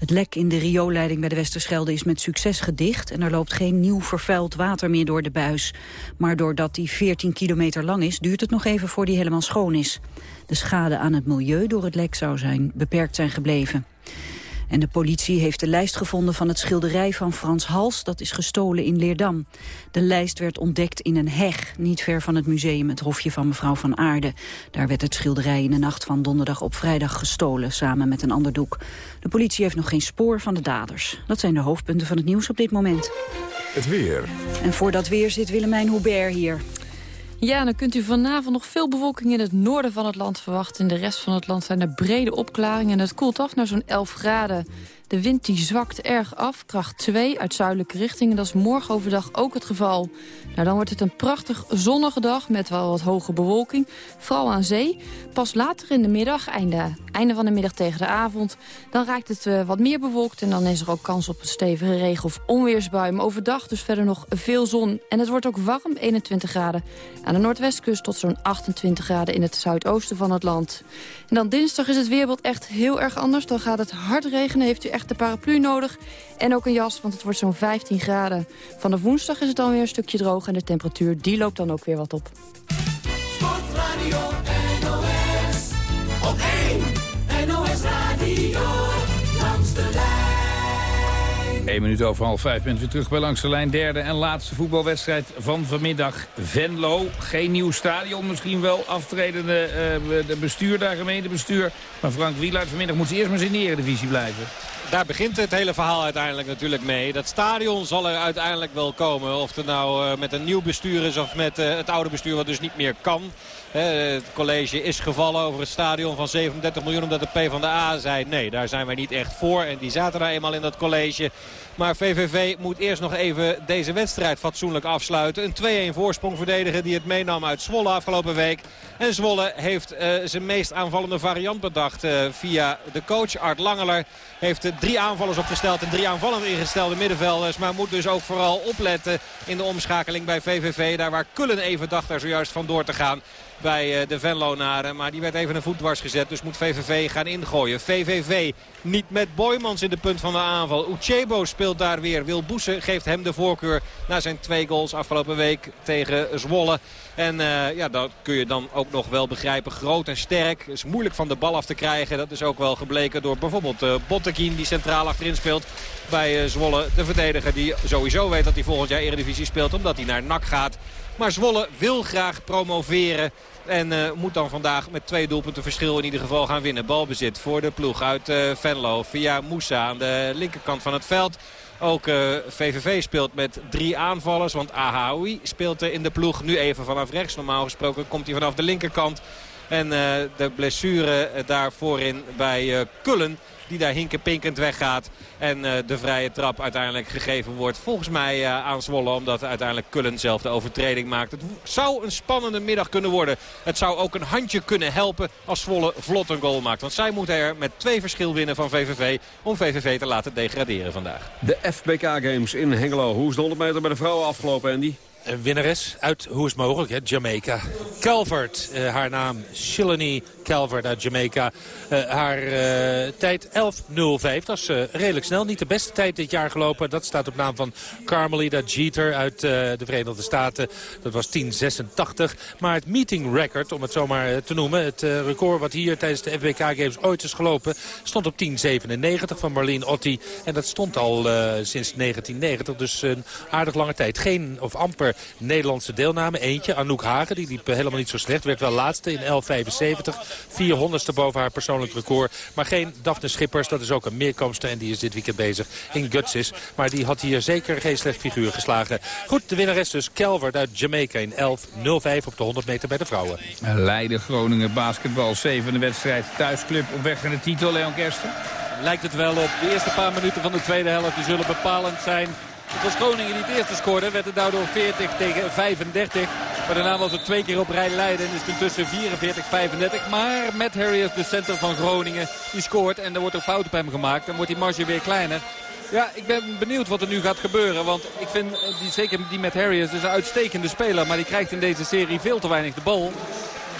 Het lek in de rioolleiding bij de Westerschelde is met succes gedicht... en er loopt geen nieuw vervuild water meer door de buis. Maar doordat die 14 kilometer lang is, duurt het nog even voor die helemaal schoon is. De schade aan het milieu door het lek zou zijn beperkt zijn gebleven. En de politie heeft de lijst gevonden van het schilderij van Frans Hals... dat is gestolen in Leerdam. De lijst werd ontdekt in een heg, niet ver van het museum... het Hofje van mevrouw van Aarde. Daar werd het schilderij in de nacht van donderdag op vrijdag gestolen... samen met een ander doek. De politie heeft nog geen spoor van de daders. Dat zijn de hoofdpunten van het nieuws op dit moment. Het weer. En voor dat weer zit Willemijn Hubert hier. Ja, dan kunt u vanavond nog veel bewolking in het noorden van het land verwachten. In de rest van het land zijn er brede opklaringen en het koelt af naar zo'n 11 graden. De wind die zwakt erg af, kracht 2 uit zuidelijke richting. En dat is morgen overdag ook het geval. Nou, dan wordt het een prachtig zonnige dag met wel wat hoge bewolking. Vooral aan zee. Pas later in de middag, einde, einde van de middag tegen de avond... dan raakt het uh, wat meer bewolkt en dan is er ook kans op een stevige regen- of onweersbui. Maar overdag dus verder nog veel zon. En het wordt ook warm, 21 graden. Aan de noordwestkust tot zo'n 28 graden in het zuidoosten van het land. En dan dinsdag is het weerbeeld echt heel erg anders. Dan gaat het hard regenen, heeft u echt de paraplu nodig. En ook een jas, want het wordt zo'n 15 graden. Van de woensdag is het dan weer een stukje droog en de temperatuur die loopt dan ook weer wat op. Sportradio NOS, op 1 NOS Radio, 1 minuut over half vijf bent weer terug bij Langs de Lijn. Derde en laatste voetbalwedstrijd van vanmiddag. Venlo, geen nieuw stadion, misschien wel aftredende uh, de bestuur daar, gemeentebestuur. Maar Frank Wielaert vanmiddag moet eerst maar eens in de eredivisie blijven. Daar begint het hele verhaal uiteindelijk natuurlijk mee. Dat stadion zal er uiteindelijk wel komen. Of het nou uh, met een nieuw bestuur is of met uh, het oude bestuur wat dus niet meer kan. Het college is gevallen over het stadion van 37 miljoen omdat de PvdA zei nee, daar zijn wij niet echt voor. En die zaten daar eenmaal in dat college. Maar VVV moet eerst nog even deze wedstrijd fatsoenlijk afsluiten. Een 2-1 voorsprong verdedigen die het meenam uit Zwolle afgelopen week. En Zwolle heeft uh, zijn meest aanvallende variant bedacht uh, via de coach Art Langeler. Heeft uh, drie aanvallers opgesteld en drie aanvallend ingestelde middenvelders. Maar moet dus ook vooral opletten in de omschakeling bij VVV. Daar waar Kullen even dacht daar zojuist van door te gaan bij de Venlonaren. Maar die werd even een voet dwars gezet. Dus moet VVV gaan ingooien. VVV niet met Boymans in de punt van de aanval. Uchebo speelt daar weer. Wil Boesen geeft hem de voorkeur na zijn twee goals afgelopen week tegen Zwolle. En uh, ja, dat kun je dan ook nog wel begrijpen. Groot en sterk. Is moeilijk van de bal af te krijgen. Dat is ook wel gebleken door bijvoorbeeld uh, Bottekin die centraal achterin speelt bij uh, Zwolle. De verdediger die sowieso weet dat hij volgend jaar Eredivisie speelt omdat hij naar NAC gaat. Maar Zwolle wil graag promoveren. En moet dan vandaag met twee doelpunten verschil in ieder geval gaan winnen. Balbezit voor de ploeg uit Venlo via Moussa aan de linkerkant van het veld. Ook VVV speelt met drie aanvallers. Want Ahaoui speelt in de ploeg nu even vanaf rechts. Normaal gesproken komt hij vanaf de linkerkant. En de blessure daar voorin bij Kullen die daar hinkenpinkend weggaat. En uh, de vrije trap uiteindelijk gegeven wordt. Volgens mij uh, aan Zwolle omdat uiteindelijk Kullen zelf de overtreding maakt. Het zou een spannende middag kunnen worden. Het zou ook een handje kunnen helpen als Zwolle vlot een goal maakt. Want zij moeten er met twee verschil winnen van VVV om VVV te laten degraderen vandaag. De FBK Games in Hengelo. Hoe is de 100 meter bij de vrouwen afgelopen, Andy? Een winnares uit, hoe is het mogelijk, hè? Jamaica. Calvert, uh, haar naam, Shilani Calvert uit Jamaica. Uh, haar uh, tijd 11.05, dat is uh, redelijk snel. Niet de beste tijd dit jaar gelopen. Dat staat op naam van Carmelita Jeter uit de Verenigde Staten. Dat was 10.86. Maar het meeting record, om het zomaar te noemen... het record wat hier tijdens de FBK Games ooit is gelopen... stond op 10.97 van Marlene Otti. En dat stond al sinds 1990, dus een aardig lange tijd. Geen of amper Nederlandse deelname. Eentje, Anouk Hagen, die liep helemaal niet zo slecht. Werd wel laatste in 11.75. 400ste boven haar persoonlijk record. Maar geen Daphne Schippers, dat is ook een meerkomster. En die is dit weekend bezig in Gutsis. Maar die had hier zeker geen slecht figuur geslagen. Goed, de winnares dus Calvert uit Jamaica in 11.05 op de 100 meter bij de vrouwen. Leiden Groningen basketbal, zevende wedstrijd. Thuisclub op weg naar de titel, Leon Kersten. Lijkt het wel op. De eerste paar minuten van de tweede helft die zullen bepalend zijn het was Groningen die het eerste scoorde. Werd het daardoor 40 tegen 35. Maar daarna was het twee keer op rij Leiden. En is het intussen 44-35. Maar met Harriers, de center van Groningen, die scoort. En er wordt een fout op hem gemaakt. Dan wordt die marge weer kleiner. Ja, ik ben benieuwd wat er nu gaat gebeuren. Want ik vind, die, zeker die met Harriers, is een uitstekende speler. Maar die krijgt in deze serie veel te weinig de bal.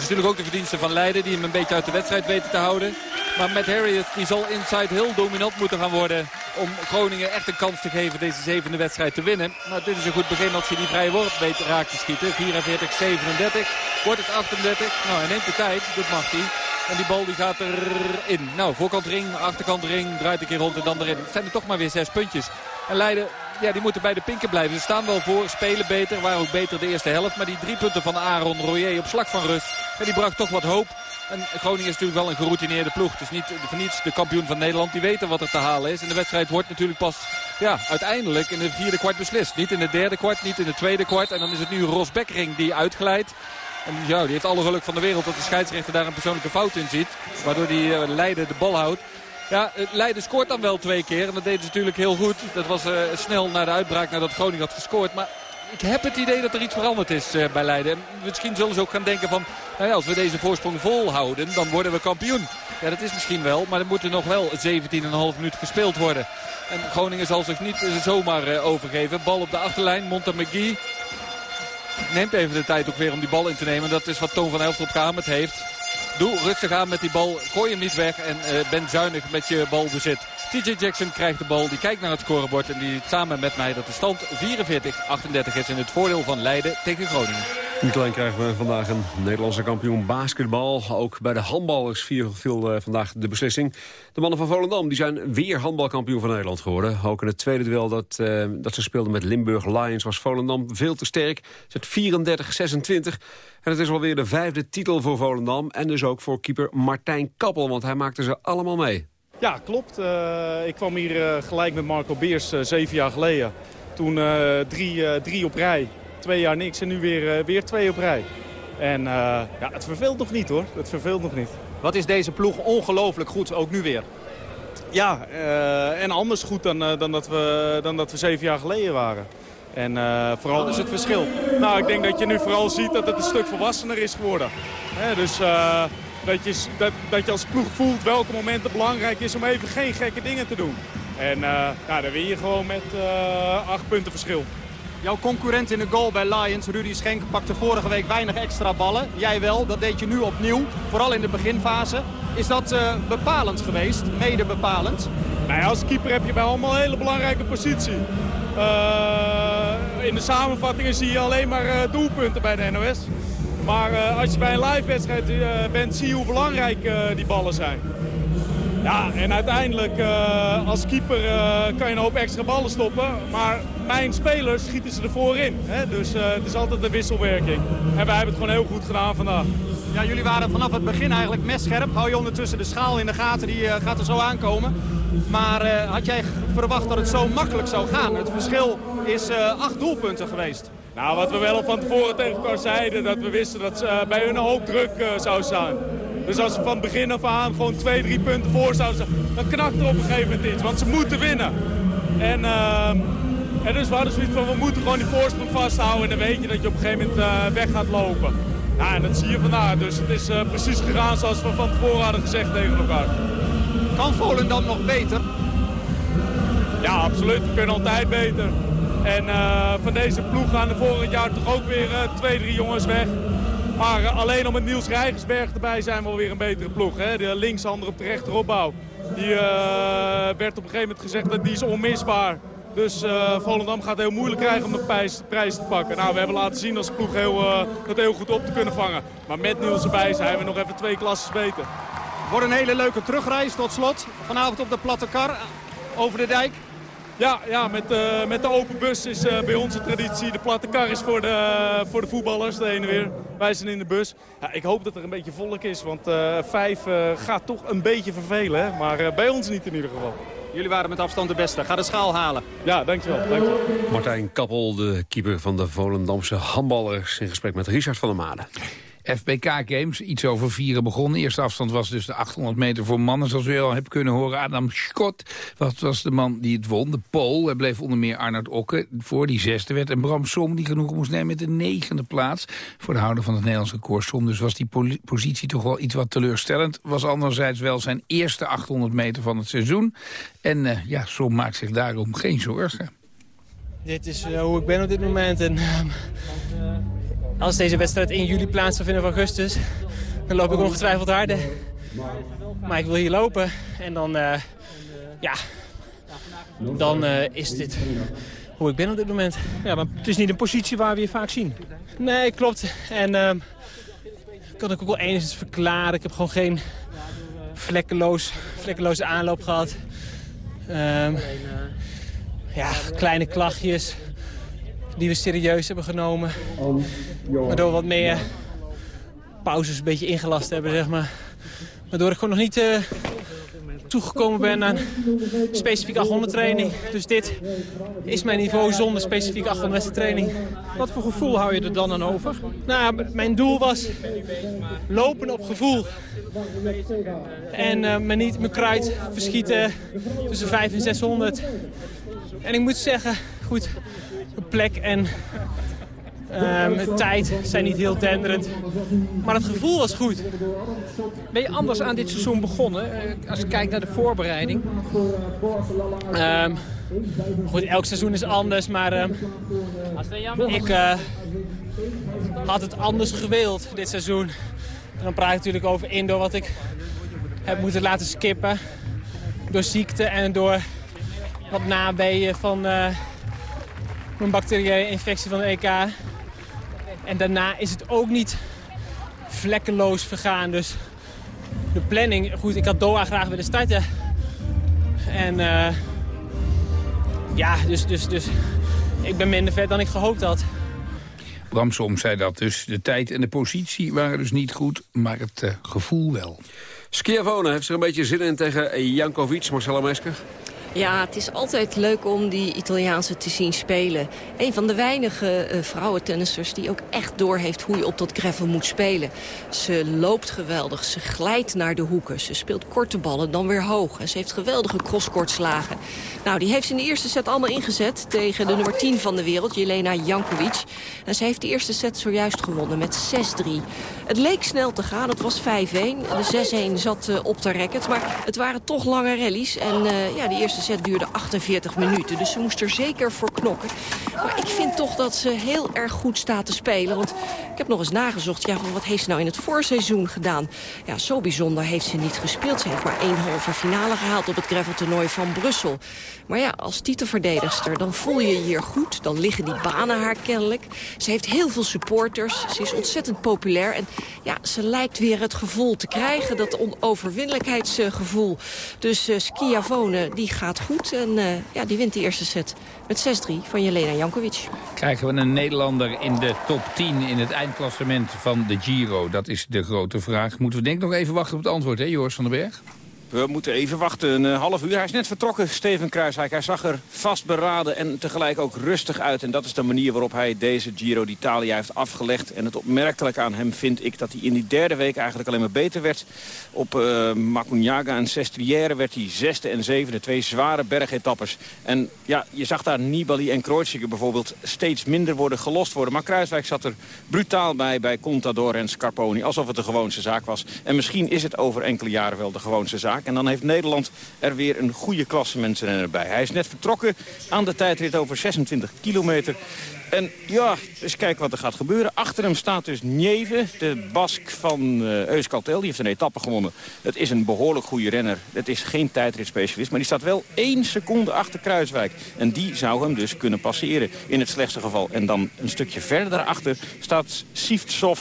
Is natuurlijk ook de verdiensten van Leiden die hem een beetje uit de wedstrijd weten te houden. Maar met Harriet die zal inside heel dominant moeten gaan worden om Groningen echt een kans te geven deze zevende wedstrijd te winnen. Nou, dit is een goed begin als hij die vrije worp weet raak te schieten. 44-37. Wordt het 38. Nou, hij neemt de tijd. Dat mag hij. En die bal die gaat erin. Nou, voorkant ring, achterkant ring, draait een keer rond en dan erin. Het zijn er toch maar weer zes puntjes. En Leiden, ja, die moeten bij de pinken blijven. Ze staan wel voor, spelen beter, waren ook beter de eerste helft. Maar die drie punten van Aaron Royer op slag van rust, en die bracht toch wat hoop. En Groningen is natuurlijk wel een geroutineerde ploeg. Is niet voor niets de kampioen van Nederland. Die weten wat er te halen is. En de wedstrijd wordt natuurlijk pas ja, uiteindelijk in de vierde kwart beslist. Niet in het derde kwart, niet in het tweede kwart. En dan is het nu Ros Bekkering die uitglijdt. En ja, die heeft alle geluk van de wereld dat de scheidsrechter daar een persoonlijke fout in ziet. Waardoor die uh, Leiden de bal houdt. Ja, Leiden scoort dan wel twee keer. En dat deed ze natuurlijk heel goed. Dat was uh, snel naar de uitbraak nadat Groningen had gescoord. Maar ik heb het idee dat er iets veranderd is uh, bij Leiden. En misschien zullen ze ook gaan denken van... Nou ja, als we deze voorsprong volhouden, dan worden we kampioen. Ja, dat is misschien wel. Maar er moeten nog wel 17,5 minuut gespeeld worden. En Groningen zal zich niet zomaar uh, overgeven. Bal op de achterlijn. Monta McGee neemt even de tijd ook weer om die bal in te nemen. Dat is wat Toon van Helft op Kamer heeft. Doe rustig aan met die bal. Gooi hem niet weg en uh, ben zuinig met je balbezit. TJ Jackson krijgt de bal, die kijkt naar het scorebord en die samen met mij dat de stand 44-38 is in het voordeel van Leiden tegen Groningen. Niet alleen krijgen we vandaag een Nederlandse kampioen basketbal. Ook bij de handballers viel, uh, vandaag de beslissing. De mannen van Volendam die zijn weer handbalkampioen van Nederland geworden. Ook in het tweede duel dat, uh, dat ze speelden met Limburg Lions was Volendam veel te sterk. Het 34-26. En het is alweer de vijfde titel voor Volendam. En dus ook voor keeper Martijn Kappel, want hij maakte ze allemaal mee. Ja, klopt. Uh, ik kwam hier gelijk met Marco Beers zeven jaar geleden. Toen drie, drie op rij twee jaar niks en nu weer, weer twee op rij. En ja, het verveelt nog niet hoor. Het verveelt nog niet. Wat is deze ploeg ongelooflijk goed, ook nu weer? Ja, en anders goed dan, dan, dat we, dan dat we zeven jaar geleden waren. En vooral... Is het verschil? Nou, ik denk dat je nu vooral ziet dat het een stuk volwassener is geworden. He, dus dat, je, dat, dat je als ploeg voelt welke momenten belangrijk is om even geen gekke dingen te doen. En nou, dan win je gewoon met acht punten verschil. Jouw concurrent in de goal bij Lions, Rudy Schenk, pakte vorige week weinig extra ballen. Jij wel, dat deed je nu opnieuw, vooral in de beginfase. Is dat uh, bepalend geweest, mede bepalend? Nou ja, als keeper heb je bij allemaal een hele belangrijke positie. Uh, in de samenvattingen zie je alleen maar uh, doelpunten bij de NOS. Maar als je bij een live wedstrijd bent, zie je hoe belangrijk die ballen zijn. Ja, en uiteindelijk uh, als keeper uh, kan je een hoop extra ballen stoppen. Maar mijn spelers schieten ze ervoor in. Hè? Dus uh, het is altijd een wisselwerking. En wij hebben het gewoon heel goed gedaan vandaag. Ja, jullie waren vanaf het begin eigenlijk messcherp. Hou je ondertussen de schaal in de gaten, die gaat er zo aankomen. Maar had jij verwacht dat het zo makkelijk zou gaan? Het verschil is acht doelpunten geweest. Nou, wat we wel van tevoren tegen elkaar zeiden, dat we wisten dat bij hun een hoop druk zou staan. Dus als ze van begin af aan gewoon twee, drie punten voor zouden zijn, dan knakt er op een gegeven moment iets. Want ze moeten winnen. En, uh, en dus we hadden zoiets van, we moeten gewoon die voorsprong vasthouden. En dan weet je dat je op een gegeven moment uh, weg gaat lopen. Ja, en dat zie je vandaag. Dus het is uh, precies gegaan zoals we van tevoren hadden gezegd tegen elkaar. Kan Volendam nog beter? Ja, absoluut. We kunnen altijd beter. En uh, van deze ploeg gaan er vorig jaar toch ook weer twee, drie jongens weg. Maar uh, alleen om met Niels Rijgersberg erbij zijn we alweer een betere ploeg. Hè? De linkshander op de rechteropbouw. Die werd op een gegeven moment gezegd dat die is onmisbaar. Dus Volendam gaat heel moeilijk krijgen om de prijs, prijs, te pakken. Nou, we hebben laten zien als ploeg heel, dat heel goed op te kunnen vangen. Maar met Niels erbij zijn we nog even twee klassen beter. Wordt een hele leuke terugreis tot slot. Vanavond op de platte kar over de dijk. Ja, ja met, uh, met de open bus is uh, bij onze traditie. De platte kar is voor de, uh, voor de voetballers, de ene weer. Wij zijn in de bus. Ja, ik hoop dat er een beetje volk is, want vijf gaat toch een beetje vervelen. Hè? Maar bij ons niet in ieder geval. Jullie waren met afstand de beste. Ga de schaal halen. Ja, dankjewel. dankjewel. Martijn Kappel, de keeper van de Volendamse handballers... in gesprek met Richard van der Made. FBK Games, iets over vieren begonnen. Eerste afstand was dus de 800 meter voor mannen. Zoals u al hebt kunnen horen, Adam Schott was, was de man die het won. De Pool, hij bleef onder meer Arnoud Okke voor die zesde werd. En Bram Som die genoeg moest nemen met de negende plaats. Voor de houder van het Nederlandse Som. Dus was die positie toch wel iets wat teleurstellend. Was anderzijds wel zijn eerste 800 meter van het seizoen. En uh, ja, Som maakt zich daarom geen zorgen. Dit is uh, hoe ik ben op dit moment. En, uh, als deze wedstrijd in juli plaats zou vinden of augustus, dan loop ik ongetwijfeld harder. Maar ik wil hier lopen en dan, uh, ja, dan uh, is dit hoe ik ben op dit moment. Ja, maar het is niet een positie waar we je vaak zien. Nee, klopt. En uh, kan ik ook wel enigszins verklaren. Ik heb gewoon geen vlekkeloos, vlekkeloze aanloop gehad. Um, ja, kleine klachtjes die we serieus hebben genomen. Waardoor we wat meer pauzes een beetje ingelast hebben, zeg maar. Waardoor ik gewoon nog niet uh, toegekomen ben aan specifiek 800 training. Dus dit is mijn niveau zonder specifiek 800 training. Wat voor gevoel hou je er dan aan over? Nou, mijn doel was lopen op gevoel. En uh, me niet mijn kruid verschieten tussen 5 en 600. En ik moet zeggen, goed, plek en um, tijd zijn niet heel tenderend. Maar het gevoel was goed. Ben je anders aan dit seizoen begonnen? Uh, als je kijkt naar de voorbereiding. Um, goed, elk seizoen is anders. Maar um, ik uh, had het anders gewild dit seizoen. En dan praat ik natuurlijk over indoor wat ik heb moeten laten skippen. door ziekte en door wat nabijen van uh, een bacteriële infectie van de EK. En daarna is het ook niet vlekkeloos vergaan. Dus de planning, goed, ik had Doha graag willen starten. En uh, ja, dus, dus, dus ik ben minder vet dan ik gehoopt had. Bramsom zei dat dus. De tijd en de positie waren dus niet goed, maar het uh, gevoel wel. Schiavone heeft er een beetje zin in tegen Jankovic, Marcelo Mesker. Ja, het is altijd leuk om die Italiaanse te zien spelen. Een van de weinige uh, vrouwentennissers die ook echt doorheeft hoe je op dat gravel moet spelen. Ze loopt geweldig, ze glijdt naar de hoeken. Ze speelt korte ballen, dan weer hoog. En ze heeft geweldige crosscourtslagen. Nou, die heeft ze in de eerste set allemaal ingezet tegen de nummer 10 van de wereld, Jelena Jankovic. En ze heeft de eerste set zojuist gewonnen met 6-3. Het leek snel te gaan, het was 5-1. De 6-1 zat uh, op de racket, maar het waren toch lange rallies. En uh, ja, die eerste set duurde 48 minuten. Dus ze moest er zeker voor knokken. Maar ik vind toch dat ze heel erg goed staat te spelen. Want ik heb nog eens nagezocht, ja, wat heeft ze nou in het voorseizoen gedaan? Ja, zo bijzonder heeft ze niet gespeeld. Ze heeft maar één halve finale gehaald op het graveltoernooi van Brussel. Maar ja, als titelverdedigster, dan voel je je hier goed. Dan liggen die banen haar kennelijk. Ze heeft heel veel supporters. Ze is ontzettend populair. En ja, ze lijkt weer het gevoel te krijgen, dat onoverwinnelijkheidsgevoel. Dus uh, Schiavone, die gaat goed. En uh, ja, die wint de eerste set met 6-3 van Jelena Jankovic. Krijgen we een Nederlander in de top 10 in het eindklassement van de Giro? Dat is de grote vraag. Moeten we denk ik nog even wachten op het antwoord, hè, Joris van den Berg? We moeten even wachten, een eh, half uur. Hij is net vertrokken, Steven Kruiswijk. Hij zag er vastberaden en tegelijk ook rustig uit. En dat is de manier waarop hij deze Giro d'Italia heeft afgelegd. En het opmerkelijk aan hem vind ik dat hij in die derde week eigenlijk alleen maar beter werd. Op uh, en Sestriere werd hij zesde en zevende. Twee zware bergetappes. En ja, je zag daar Nibali en Kreuziger bijvoorbeeld steeds minder worden gelost worden. Maar Kruiswijk zat er brutaal bij bij Contador en Scarponi. Alsof het de gewoonste zaak was. En misschien is het over enkele jaren wel de gewoonste zaak. En dan heeft Nederland er weer een goede klasse mensen erbij. Hij is net vertrokken aan de tijdrit over 26 kilometer. En ja, eens kijken wat er gaat gebeuren. Achter hem staat dus Nieve, de Bask van uh, Euskaltel. Die heeft een etappe gewonnen. Het is een behoorlijk goede renner. Het is geen tijdritspecialist, maar die staat wel één seconde achter Kruiswijk. En die zou hem dus kunnen passeren in het slechtste geval. En dan een stukje verder daarachter staat Sivtsov,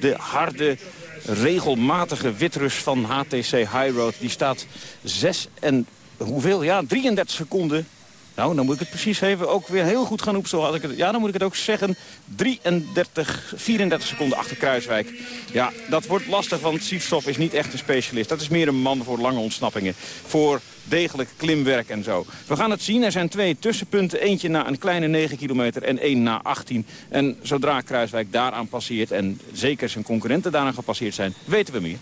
de harde regelmatige witrus van HTC High Road. Die staat 6 en hoeveel? Ja, 33 seconden. Nou, dan moet ik het precies even ook weer heel goed gaan opzoeken. Had ik het, ja, dan moet ik het ook zeggen. 33, 34 seconden achter Kruiswijk. Ja, dat wordt lastig, want Siefstof is niet echt een specialist. Dat is meer een man voor lange ontsnappingen. Voor degelijk klimwerk en zo. We gaan het zien. Er zijn twee tussenpunten. Eentje na een kleine 9 kilometer en één na 18. En zodra Kruiswijk daaraan passeert... en zeker zijn concurrenten daaraan gepasseerd zijn, weten we meer.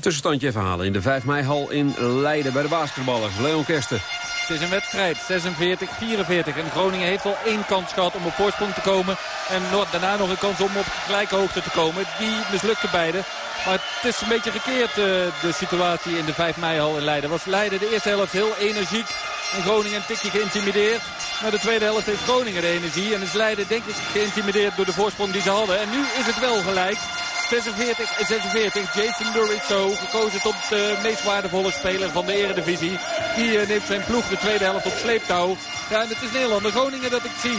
Tussenstandje even halen in de 5 mei-hal in Leiden bij de basketballers. Leon Kersten. Het is een wedstrijd, 46-44. En Groningen heeft al één kans gehad om op voorsprong te komen. En daarna nog een kans om op gelijke hoogte te komen. Die mislukte beide. Maar het is een beetje gekeerd uh, de situatie in de 5 mei-hal in Leiden. Was Leiden de eerste helft heel energiek. En Groningen een tikje geïntimideerd. Maar de tweede helft heeft Groningen de energie. En is Leiden denk ik geïntimideerd door de voorsprong die ze hadden. En nu is het wel gelijk. 46 46. Jason Doriso, gekozen tot de meest waardevolle speler van de eredivisie. Die neemt zijn ploeg de tweede helft op sleeptouw. Ja, en het is Nederlander Groningen dat ik zie.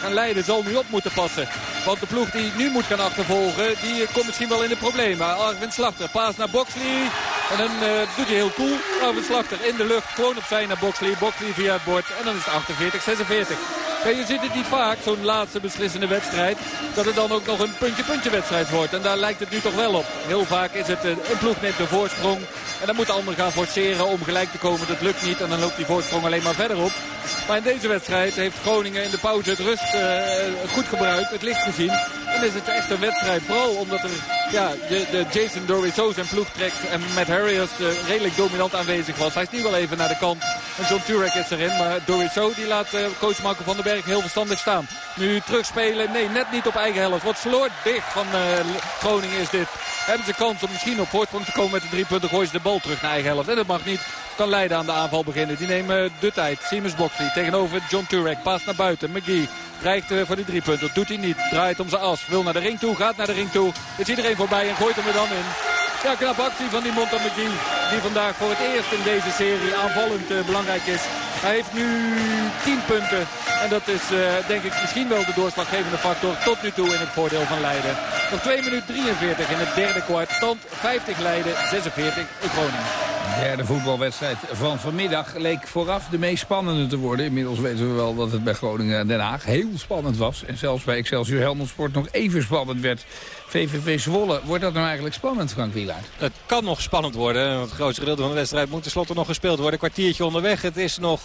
46-46. En Leiden zal nu op moeten passen. Want de ploeg die nu moet gaan achtervolgen, die komt misschien wel in de problemen. Arvin Slachter paas naar Boxley. En dan uh, doet hij heel cool. Arvin Slachter in de lucht, gewoon opzij naar Boxley. Boxley via het bord. En dan is het 48-46. Je ziet het niet vaak, zo'n laatste beslissende wedstrijd. Dat het dan ook nog een puntje-puntje wedstrijd wordt. En daar lijkt het nu toch wel op. Heel vaak is het een ploeg neemt de voorsprong. En dan moet de ander gaan forceren om gelijk te komen. Dat lukt niet. En dan loopt die voorsprong alleen maar verder op. Maar in deze wedstrijd heeft Groningen in de pauze het rust uh, goed gebruikt. Het licht gezien. En is het echt een wedstrijd. Vooral omdat er ja, de, de Jason Doriso zijn ploeg trekt. En met Harriers uh, redelijk dominant aanwezig was. Hij is nu wel even naar de kant. En John Turek is erin. Maar Doriso die laat uh, coach Marco van den Berg heel verstandig staan. Nu terugspelen. Nee, net niet op eigen helft. Wat sloort dicht van Groningen is dit. Hebben ze kans om misschien op voorsprong te komen met de drie punten. Gooien ze de bal terug naar eigen helft. En dat mag niet. Kan Leiden aan de aanval beginnen. Die nemen de tijd. Siemens Boxley tegenover John Turek. Paas naar buiten. McGee dreigt voor die drie punten. Doet hij niet. Draait om zijn as. Wil naar de ring toe. Gaat naar de ring toe. Is iedereen voorbij en gooit hem er dan in. Ja, knap actie van die Monta McGee. die vandaag voor het eerst in deze serie aanvallend eh, belangrijk is. Hij heeft nu 10 punten. En dat is uh, denk ik misschien wel de doorslaggevende factor tot nu toe in het voordeel van Leiden. Nog 2 minuten 43 in het derde kwart. Stand 50 Leiden, 46 Groningen. De derde voetbalwedstrijd van vanmiddag leek vooraf de meest spannende te worden. Inmiddels weten we wel dat het bij Groningen en Den Haag heel spannend was. En zelfs bij Excelsior Helmond Sport nog even spannend werd. VVV Zwolle, wordt dat nou eigenlijk spannend, Frank Wielaert? Het kan nog spannend worden. Het grootste gedeelte van de wedstrijd moet tenslotte nog gespeeld worden. Kwartiertje onderweg. Het is nog 0-0.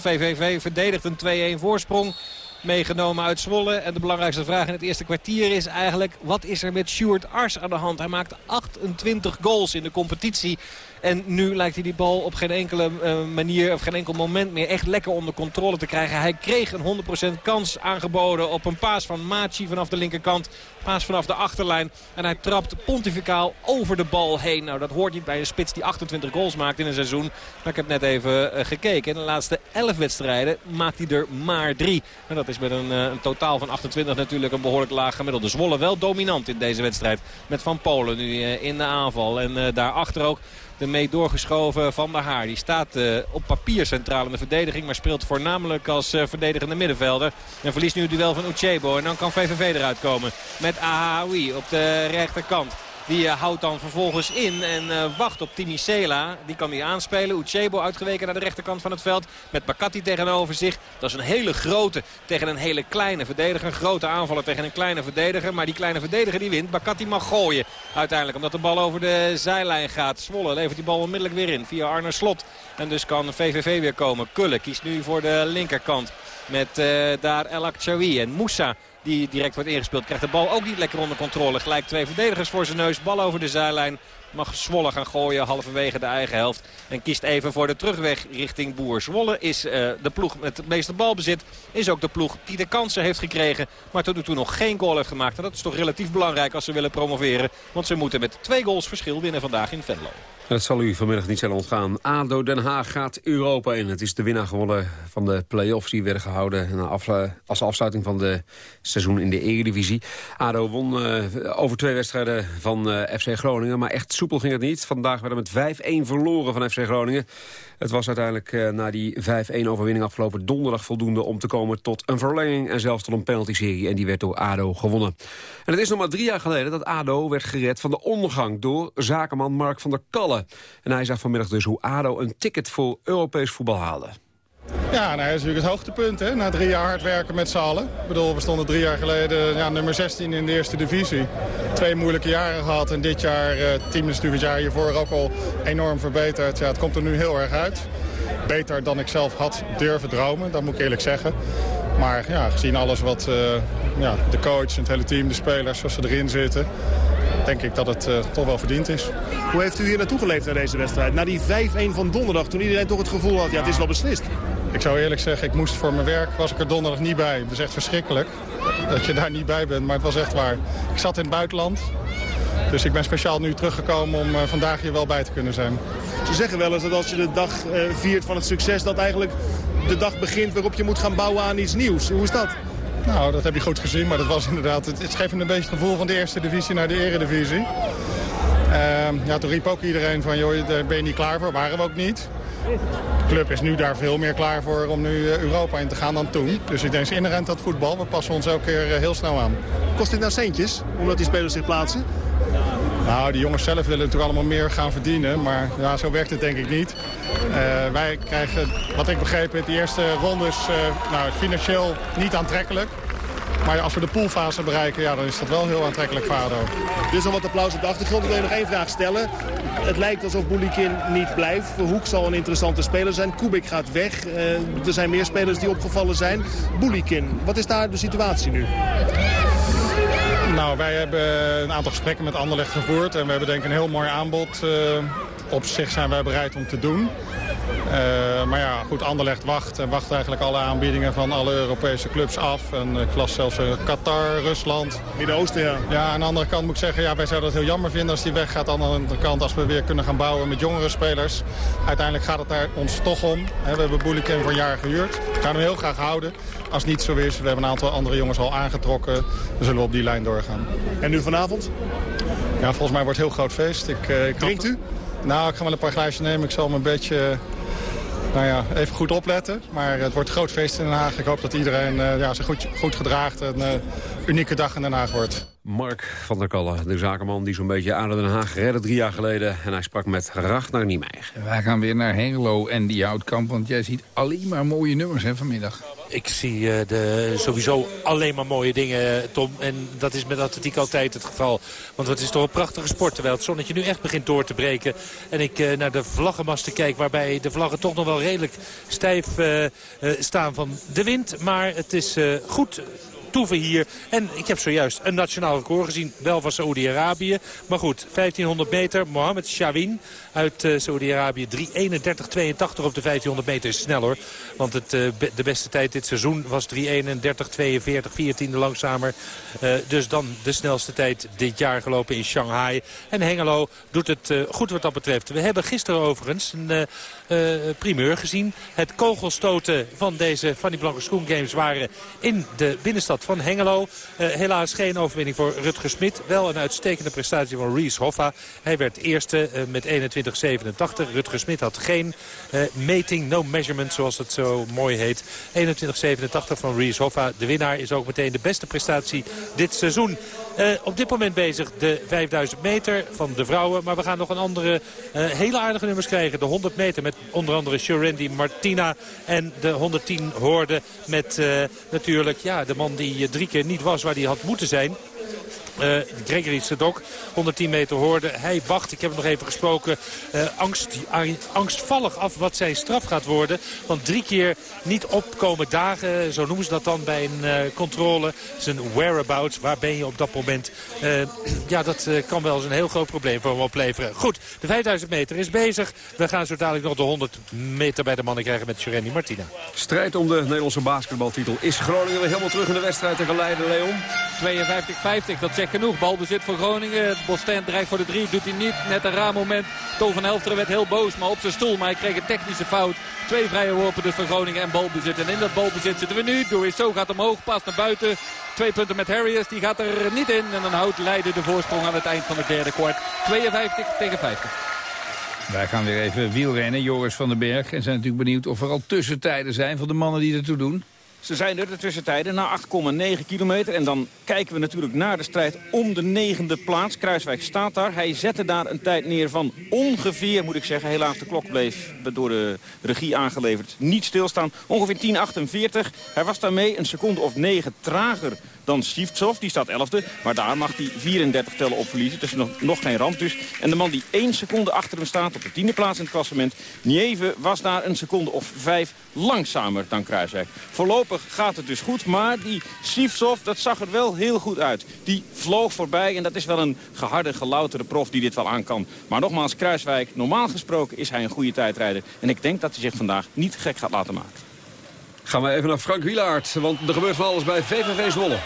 VVV verdedigt een 2-1 voorsprong meegenomen uit Zwolle. En de belangrijkste vraag in het eerste kwartier is eigenlijk... wat is er met Stuart Ars aan de hand? Hij maakt 28 goals in de competitie. En nu lijkt hij die bal op geen enkele uh, manier, of geen enkel moment meer echt lekker onder controle te krijgen. Hij kreeg een 100% kans aangeboden op een paas van Machi vanaf de linkerkant. Paas vanaf de achterlijn. En hij trapt pontificaal over de bal heen. Nou, dat hoort niet bij een spits die 28 goals maakt in een seizoen. Maar ik heb net even uh, gekeken. In de laatste 11 wedstrijden maakt hij er maar 3. En dat is met een, een totaal van 28 natuurlijk een behoorlijk laag gemiddelde. Zwolle wel dominant in deze wedstrijd. Met Van Polen nu in de aanval. En daarachter ook de mee doorgeschoven Van der Haar. Die staat uh, op papier centraal in de verdediging. Maar speelt voornamelijk als uh, verdedigende middenvelder. En verliest nu het duel van Uchebo. En dan kan VVV eruit komen met Ahaoui op de rechterkant. Die uh, houdt dan vervolgens in en uh, wacht op Timi Sela. Die kan hij aanspelen. Uchebo uitgeweken naar de rechterkant van het veld. Met Bakati tegenover zich. Dat is een hele grote tegen een hele kleine verdediger. Een grote aanvaller tegen een kleine verdediger. Maar die kleine verdediger die wint. Bakati mag gooien uiteindelijk. Omdat de bal over de zijlijn gaat. Zwolle levert die bal onmiddellijk weer in. Via Arne Slot. En dus kan VVV weer komen. Kulle kiest nu voor de linkerkant. Met uh, daar El Akchawi en Moussa die direct wordt ingespeeld. Krijgt de bal ook niet lekker onder controle. Gelijk twee verdedigers voor zijn neus. Bal over de zijlijn. Mag Zwolle gaan gooien halverwege de eigen helft. En kiest even voor de terugweg richting Boer. Zwolle is uh, de ploeg met het meeste balbezit. Is ook de ploeg die de kansen heeft gekregen. Maar tot nu toe nog geen goal heeft gemaakt. En dat is toch relatief belangrijk als ze willen promoveren. Want ze moeten met twee goals verschil winnen vandaag in Venlo. Dat zal u vanmiddag niet zullen ontgaan. ADO Den Haag gaat Europa in. Het is de winnaar geworden van de play-offs die werden gehouden... als afsluiting van de seizoen in de Eredivisie. ADO won uh, over twee wedstrijden van uh, FC Groningen... maar echt soepel ging het niet. Vandaag werden met 5-1 verloren van FC Groningen. Het was uiteindelijk uh, na die 5-1 overwinning afgelopen donderdag voldoende... om te komen tot een verlenging en zelfs tot een penalty-serie. En die werd door ADO gewonnen. En het is nog maar drie jaar geleden dat ADO werd gered van de ondergang... door zakenman Mark van der Kallen. En hij zag vanmiddag dus hoe ADO een ticket voor Europees voetbal haalde. Ja, nou, dat is natuurlijk het hoogtepunt, hè? na drie jaar hard werken met z'n. Ik bedoel, we stonden drie jaar geleden ja, nummer 16 in de eerste divisie. Twee moeilijke jaren gehad en dit jaar, het team is het jaar hiervoor ook al enorm verbeterd. Ja, het komt er nu heel erg uit. Beter dan ik zelf had durven dromen, dat moet ik eerlijk zeggen. Maar ja, gezien alles wat uh, ja, de coach en het hele team, de spelers, zoals ze erin zitten denk ik dat het uh, toch wel verdiend is. Hoe heeft u hier naartoe geleefd naar deze wedstrijd? Na die 5-1 van donderdag, toen iedereen toch het gevoel had, ja, het is wel beslist. Ik zou eerlijk zeggen, ik moest voor mijn werk, was ik er donderdag niet bij. Het is echt verschrikkelijk dat je daar niet bij bent, maar het was echt waar. Ik zat in het buitenland, dus ik ben speciaal nu teruggekomen om uh, vandaag hier wel bij te kunnen zijn. Ze zeggen wel eens dat als je de dag uh, viert van het succes, dat eigenlijk de dag begint waarop je moet gaan bouwen aan iets nieuws. Hoe is dat? Nou, dat heb je goed gezien, maar dat was inderdaad... Het, het geeft een beetje het gevoel van de eerste divisie naar de eredivisie. Uh, ja, toen riep ook iedereen van, joh, daar ben je niet klaar voor. Waren we ook niet. De club is nu daar veel meer klaar voor om nu Europa in te gaan dan toen. Dus ik denk, inherent dat voetbal. We passen ons elke keer heel snel aan. Kost dit nou centjes, omdat die spelers zich plaatsen? Nou, die jongens zelf willen natuurlijk allemaal meer gaan verdienen. Maar ja, zo werkt het denk ik niet. Uh, wij krijgen, wat ik begreep, de eerste rondes uh, nou, financieel niet aantrekkelijk. Maar als we de poolfase bereiken, ja, dan is dat wel heel aantrekkelijk voor ADO. Dus dan wat applaus op de achtergrond. Ik wil je nog één vraag stellen. Het lijkt alsof Boulikin niet blijft. Hoek zal een interessante speler zijn. Kubik gaat weg. Uh, er zijn meer spelers die opgevallen zijn. Boulikin, wat is daar de situatie nu? Nou, wij hebben een aantal gesprekken met Anderlecht gevoerd. En we hebben denk ik een heel mooi aanbod. Uh, op zich zijn wij bereid om te doen. Uh, maar ja, goed, Anderlecht wacht en wacht eigenlijk alle aanbiedingen van alle Europese clubs af. En ik las zelfs uh, Qatar, Rusland. Midden-Oosten, ja. Ja, aan de andere kant moet ik zeggen, ja, wij zouden het heel jammer vinden als die weggaat. Aan de andere kant, als we weer kunnen gaan bouwen met jongere spelers. Uiteindelijk gaat het daar ons toch om. we hebben Boeliken voor een jaar gehuurd. We gaan hem heel graag houden. Als het niet zo is, we hebben een aantal andere jongens al aangetrokken. Dan zullen we op die lijn doorgaan. En nu vanavond? Ja, volgens mij wordt het heel groot feest. Ik, ik Drinkt u? Nou, ik ga wel een paar glaasjes nemen. Ik zal mijn beetje nou ja, even goed opletten. Maar het wordt een groot feest in Den Haag. Ik hoop dat iedereen uh, ja, zich goed, goed gedraagt. Een uh, unieke dag in Den Haag wordt. Mark van der Kallen, de zakenman die zo'n beetje aan Den Haag redde drie jaar geleden. En hij sprak met Ragnar Niemeyer. Wij gaan weer naar Hengelo en die Houtkamp, want jij ziet alleen maar mooie nummers hè, vanmiddag. Ik zie uh, de, sowieso alleen maar mooie dingen, Tom. En dat is met atletiek altijd het geval. Want het is toch een prachtige sport. Terwijl het zonnetje nu echt begint door te breken. En ik uh, naar de vlaggenmasten kijk. Waarbij de vlaggen toch nog wel redelijk stijf staan van de wind. Maar het is goed toeven hier. En ik heb zojuist een nationaal record gezien. Wel van Saoedi-Arabië. Maar goed, 1500 meter. Mohamed Shawin uit uh, Saoedi-Arabië. 3.31.82 op de 1500 meter is snel hoor. Want het, uh, de beste tijd dit seizoen was 3.31.42. 14e langzamer. Uh, dus dan de snelste tijd dit jaar gelopen in Shanghai. En Hengelo doet het goed wat dat betreft. We hebben gisteren overigens een primeur gezien. Het kogelstoten van deze Fanny Blanke Schoen Games waren in de binnenstad van Hengelo. helaas geen overwinning voor Rutger Smit. Wel een uitstekende prestatie van Reese Hoffa. Hij werd eerste met 21 21-87. Rutger Smit had geen meting, no measurement zoals het zo mooi heet. 21-87 van Reese Hoffa. De winnaar is ook meteen de beste prestatie dit seizoen. Op dit moment bezig de 5000 meter van de vrouwen. Maar we gaan nog een andere hele aardige nummers krijgen. De 100 meter met onder andere Shurendi Martina. En de 110 hoorde met natuurlijk ja, de man die drie keer niet was waar hij had moeten zijn. Uh, Gregory Sedok, 110 meter hoorde. Hij wacht, ik heb hem nog even gesproken, uh, angst, angstvallig af wat zijn straf gaat worden. Want drie keer niet opkomen dagen, zo noemen ze dat dan bij een uh, controle. Zijn whereabouts, waar ben je op dat moment? ja, dat kan wel eens een heel groot probleem voor hem opleveren. Goed, de 5000 meter is bezig. We gaan zo dadelijk nog de 100 meter bij de mannen krijgen met Shereni Martina. Strijd om de Nederlandse basketbaltitel. Is Groningen weer helemaal terug in de wedstrijd tegen Leiden, Leon? 52-50, dat zegt genoeg. Balbezit voor Groningen. Bosteen dreigt voor de drie. Doet hij niet. Net een raar moment. Toon van Helfteren werd heel boos. Maar op zijn stoel. Maar hij kreeg een technische fout. Twee vrije worpen dus voor Groningen en balbezit. En in dat balbezit zitten we nu. Doe gaat omhoog. Pas naar buiten. Twee punten met Harriers. Die gaat er niet in. En dan houdt Leiden de voorsprong aan het eind van het derde kwart. 52 tegen 50. Wij gaan weer even wielrennen, Joris van den Berg. En zijn natuurlijk benieuwd of er al tussentijden zijn van de mannen die ertoe doen. Ze zijn er de tussentijden na 8,9 kilometer. En dan kijken we natuurlijk naar de strijd om de negende plaats. Kruiswijk staat daar. Hij zette daar een tijd neer van ongeveer, moet ik zeggen... helaas de klok bleef door de regie aangeleverd niet stilstaan. Ongeveer 10,48. Hij was daarmee een seconde of 9 trager dan Sivtsov. Die staat 11e. Maar daar mag hij 34 tellen op verliezen. Dus nog, nog geen ramp dus. En de man die 1 seconde achter hem staat op de tiende plaats in het klassement. Nieve was daar een seconde of 5 langzamer dan Kruiswijk. Voorlopig gaat het dus goed. Maar die Sivtsov, dat zag er wel heel goed uit. Die vloog voorbij. En dat is wel een geharde, geloutere prof die dit wel aan kan. Maar nogmaals, Kruiswijk, normaal gesproken is hij een goede tijdrijder. En ik denk dat hij zich vandaag niet gek gaat laten maken. Gaan we even naar Frank Wielaert, want er gebeurt van alles bij VVV Zwolle.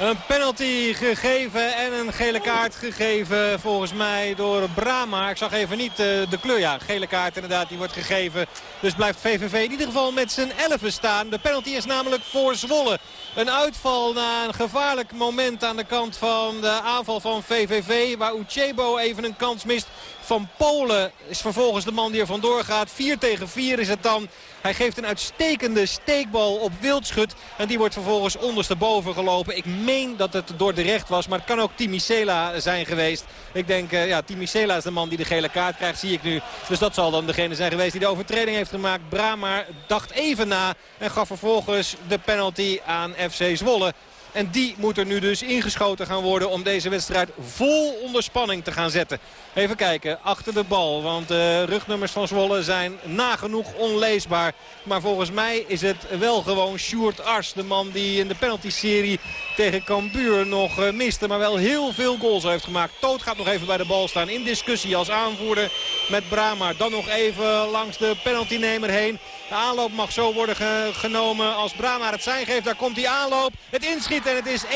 Een penalty gegeven en een gele kaart gegeven volgens mij door Brama. Ik zag even niet uh, de kleur. Ja, gele kaart inderdaad, die wordt gegeven. Dus blijft VVV in ieder geval met zijn 11 staan. De penalty is namelijk voor Zwolle. Een uitval na een gevaarlijk moment aan de kant van de aanval van VVV. Waar Uchebo even een kans mist van Polen is vervolgens de man die er vandoor gaat. 4 tegen 4 is het dan. Hij geeft een uitstekende steekbal op Wildschut. En die wordt vervolgens ondersteboven gelopen. Ik meen dat het door de recht was. Maar het kan ook Timicela zijn geweest. Ik denk, uh, ja, Timicela is de man die de gele kaart krijgt, zie ik nu. Dus dat zal dan degene zijn geweest die de overtreding heeft gemaakt. Brama dacht even na en gaf vervolgens de penalty aan FC Zwolle. En die moet er nu dus ingeschoten gaan worden om deze wedstrijd vol onder spanning te gaan zetten. Even kijken, achter de bal. Want de rugnummers van Zwolle zijn nagenoeg onleesbaar. Maar volgens mij is het wel gewoon Sjoerd Ars. De man die in de penalty-serie tegen Cambuur nog eh, miste. Maar wel heel veel goals heeft gemaakt. Toot gaat nog even bij de bal staan in discussie als aanvoerder met Brama. Dan nog even langs de penaltynemer heen. De aanloop mag zo worden genomen als Brama het zijn geeft. Daar komt die aanloop. Het inschieten en het is 1-0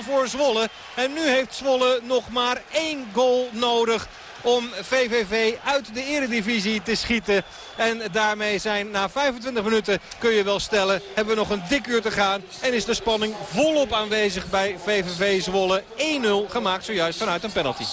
voor Zwolle. En nu heeft Zwolle nog maar één goal nodig om VVV uit de eredivisie te schieten. En daarmee zijn na 25 minuten, kun je wel stellen, hebben we nog een dik uur te gaan. En is de spanning volop aanwezig bij VVV Zwolle. 1-0 gemaakt zojuist vanuit een penalty.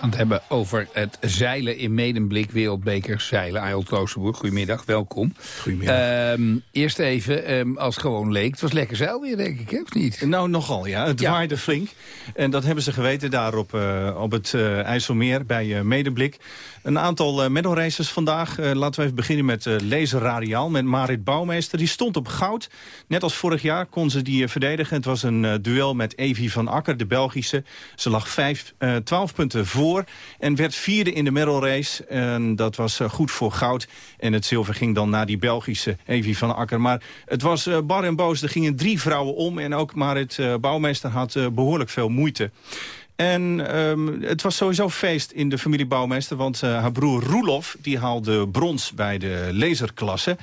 Gaan het hebben over het zeilen in Medemblik, wereldbeker zeilen. Ayel Kloosterboer, goedemiddag, welkom. Goedemiddag. Ehm, eerst even, ehm, als gewoon leek, het was lekker zeil weer, denk ik, hè, of niet? Nou, nogal, ja. Het Ja. waaide flink. En dat hebben ze geweten daar op, eh, op het eh, IJsselmeer bij eh, Medeblik. Een aantal uh, vandaag. Laten we even beginnen met Laser Radiaal, met Marit Bouwmeester. Die stond op goud. Net als vorig jaar kon ze die verdedigen. Het was een duel met Evi van Akker, de Belgische. Ze lag vijf, 12 punten voor en werd vierde in de medal race. En dat was eh, goed voor goud. En het zilver ging dan naar die Belgische Evi van Akker. Maar het was eh, bar en boos. Er gingen drie vrouwen om. En ook Marit eh, Bouwmeester had eh, behoorlijk veel moeite. En ehm, het was sowieso feest in de familie Bouwmeester... want haar broer Roelof die haalde brons bij de laserklasse.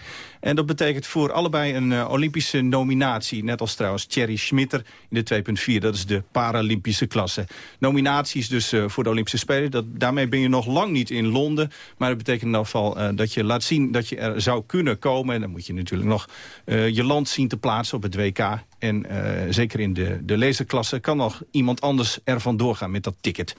En dat betekent voor allebei een eh, Olympische nominatie. Net als trouwens Thierry Schmitter in de 2.4. Dat is de Paralympische klasse. Nominaties dus eh, voor de Olympische Spelen. Dat, daarmee ben je nog lang niet in Londen. Maar dat betekent in ieder geval eh, dat je laat zien dat je er zou kunnen komen. En dan moet je natuurlijk nog je land zien te plaatsen op het WK. En zeker in de, de laserklasse kan nog iemand anders ervan doorgaan met dat ticket.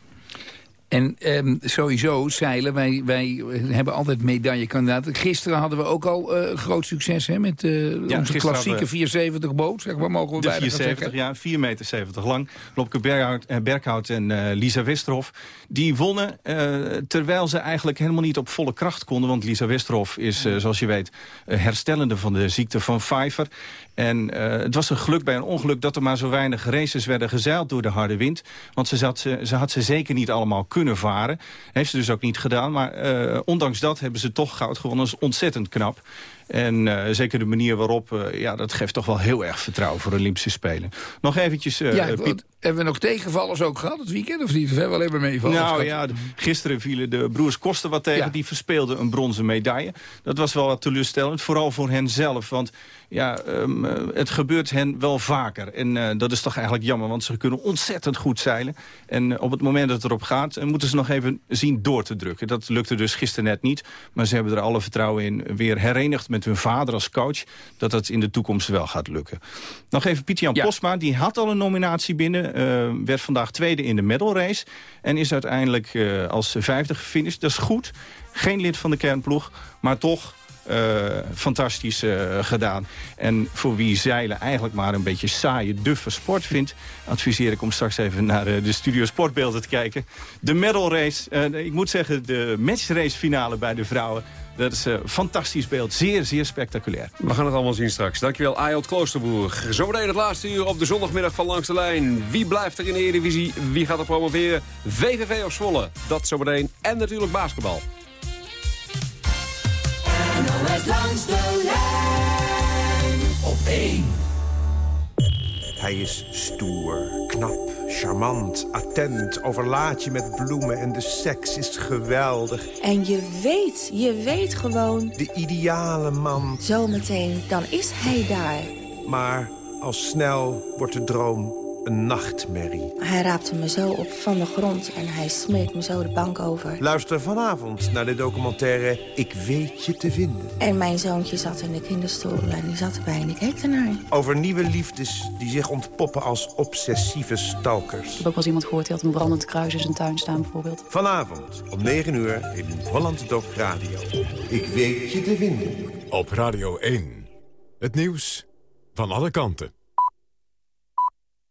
En ehm, sowieso, zeilen, wij, wij hebben altijd medaillekandidaten. Gisteren hadden we ook al eh, groot succes hè, met eh, onze klassieke hadden 470-boot. Zeg maar, mogen we De bijna gaan 470, zeggen. ja, 4,70 meter 70 lang. Lopke Berghout, eh, Berghout en Lisa Westerhof. Die wonnen terwijl ze eigenlijk helemaal niet op volle kracht konden. Want Lisa Westerhof is, zoals je weet, herstellende van de ziekte van Pfeiffer. En eh, het was een geluk bij een ongeluk dat er maar zo weinig races werden gezeild door de harde wind. Want ze, zat, ze, ze had ze zeker niet allemaal kunnen varen. Heeft ze dus ook niet gedaan. Maar eh, ondanks dat hebben ze toch goud gewonnen. Dat is ontzettend knap. En eh, zeker de manier waarop, eh, ja, dat geeft toch wel heel erg vertrouwen voor de Olympische Spelen. Nog eventjes, eh, ja, Piet- hebben we nog tegenvallers ook gehad het weekend of niet? Of hebben we alleen maar meevallers nou ja, gisteren vielen de broers Kosten wat tegen. Ja. Die verspeelden een bronzen medaille. Dat was wel wat teleurstellend, vooral voor hen zelf. Want ja, ehm, eh, het gebeurt hen wel vaker. En dat is toch eigenlijk jammer, want ze kunnen ontzettend goed zeilen. En op het moment dat het erop gaat, moeten ze nog even zien door te drukken. Dat lukte dus gisteren net niet. Maar ze hebben er alle vertrouwen in. Weer herenigd met hun vader als coach. Dat het in de toekomst wel gaat lukken. Nog even Piet-Jan Postma. Die had al een nominatie binnen. eh, werd vandaag tweede in de medal race. En is uiteindelijk eh, als vijfde gefinished. Dat is goed. Geen lid van de kernploeg. Maar toch eh, fantastisch gedaan. En voor wie zeilen eigenlijk maar een beetje saaie, duffe sport vindt... adviseer ik om straks even naar de studio sportbeelden te kijken. De medal race, ik moet zeggen de matchrace finale bij de vrouwen... dat is een fantastisch beeld. Zeer, zeer spectaculair. We gaan het allemaal zien straks. Dankjewel, Ayot Kloosterboer. Zometeen het laatste uur op de zondagmiddag van Langs de Lijn. Wie blijft er in de Eredivisie? Wie gaat er promoveren? VVV of Zwolle? Dat zometeen. En natuurlijk basketbal. NOS langs de lijn op 1. Hij is stoer, knap, charmant, attent, overlaat je met bloemen en de seks is geweldig. En je weet, je weet gewoon... De ideale man. Zometeen, dan is hij daar. Maar al snel wordt de droom een nachtmerrie. Hij raapte me zo op van de grond en hij smeet me zo de bank over. Luister vanavond naar de documentaire Ik weet je te vinden. En mijn zoontje zat in de kinderstoel en die zat erbij en ik keek ernaar. Over nieuwe liefdes die zich ontpoppen als obsessieve stalkers. Ik heb ook wel eens iemand gehoord die had een brandend kruis in zijn tuin staan bijvoorbeeld. Vanavond om 9 uur in Holland Doc Radio. Ik weet je te vinden. Op Radio 1. Het nieuws van alle kanten.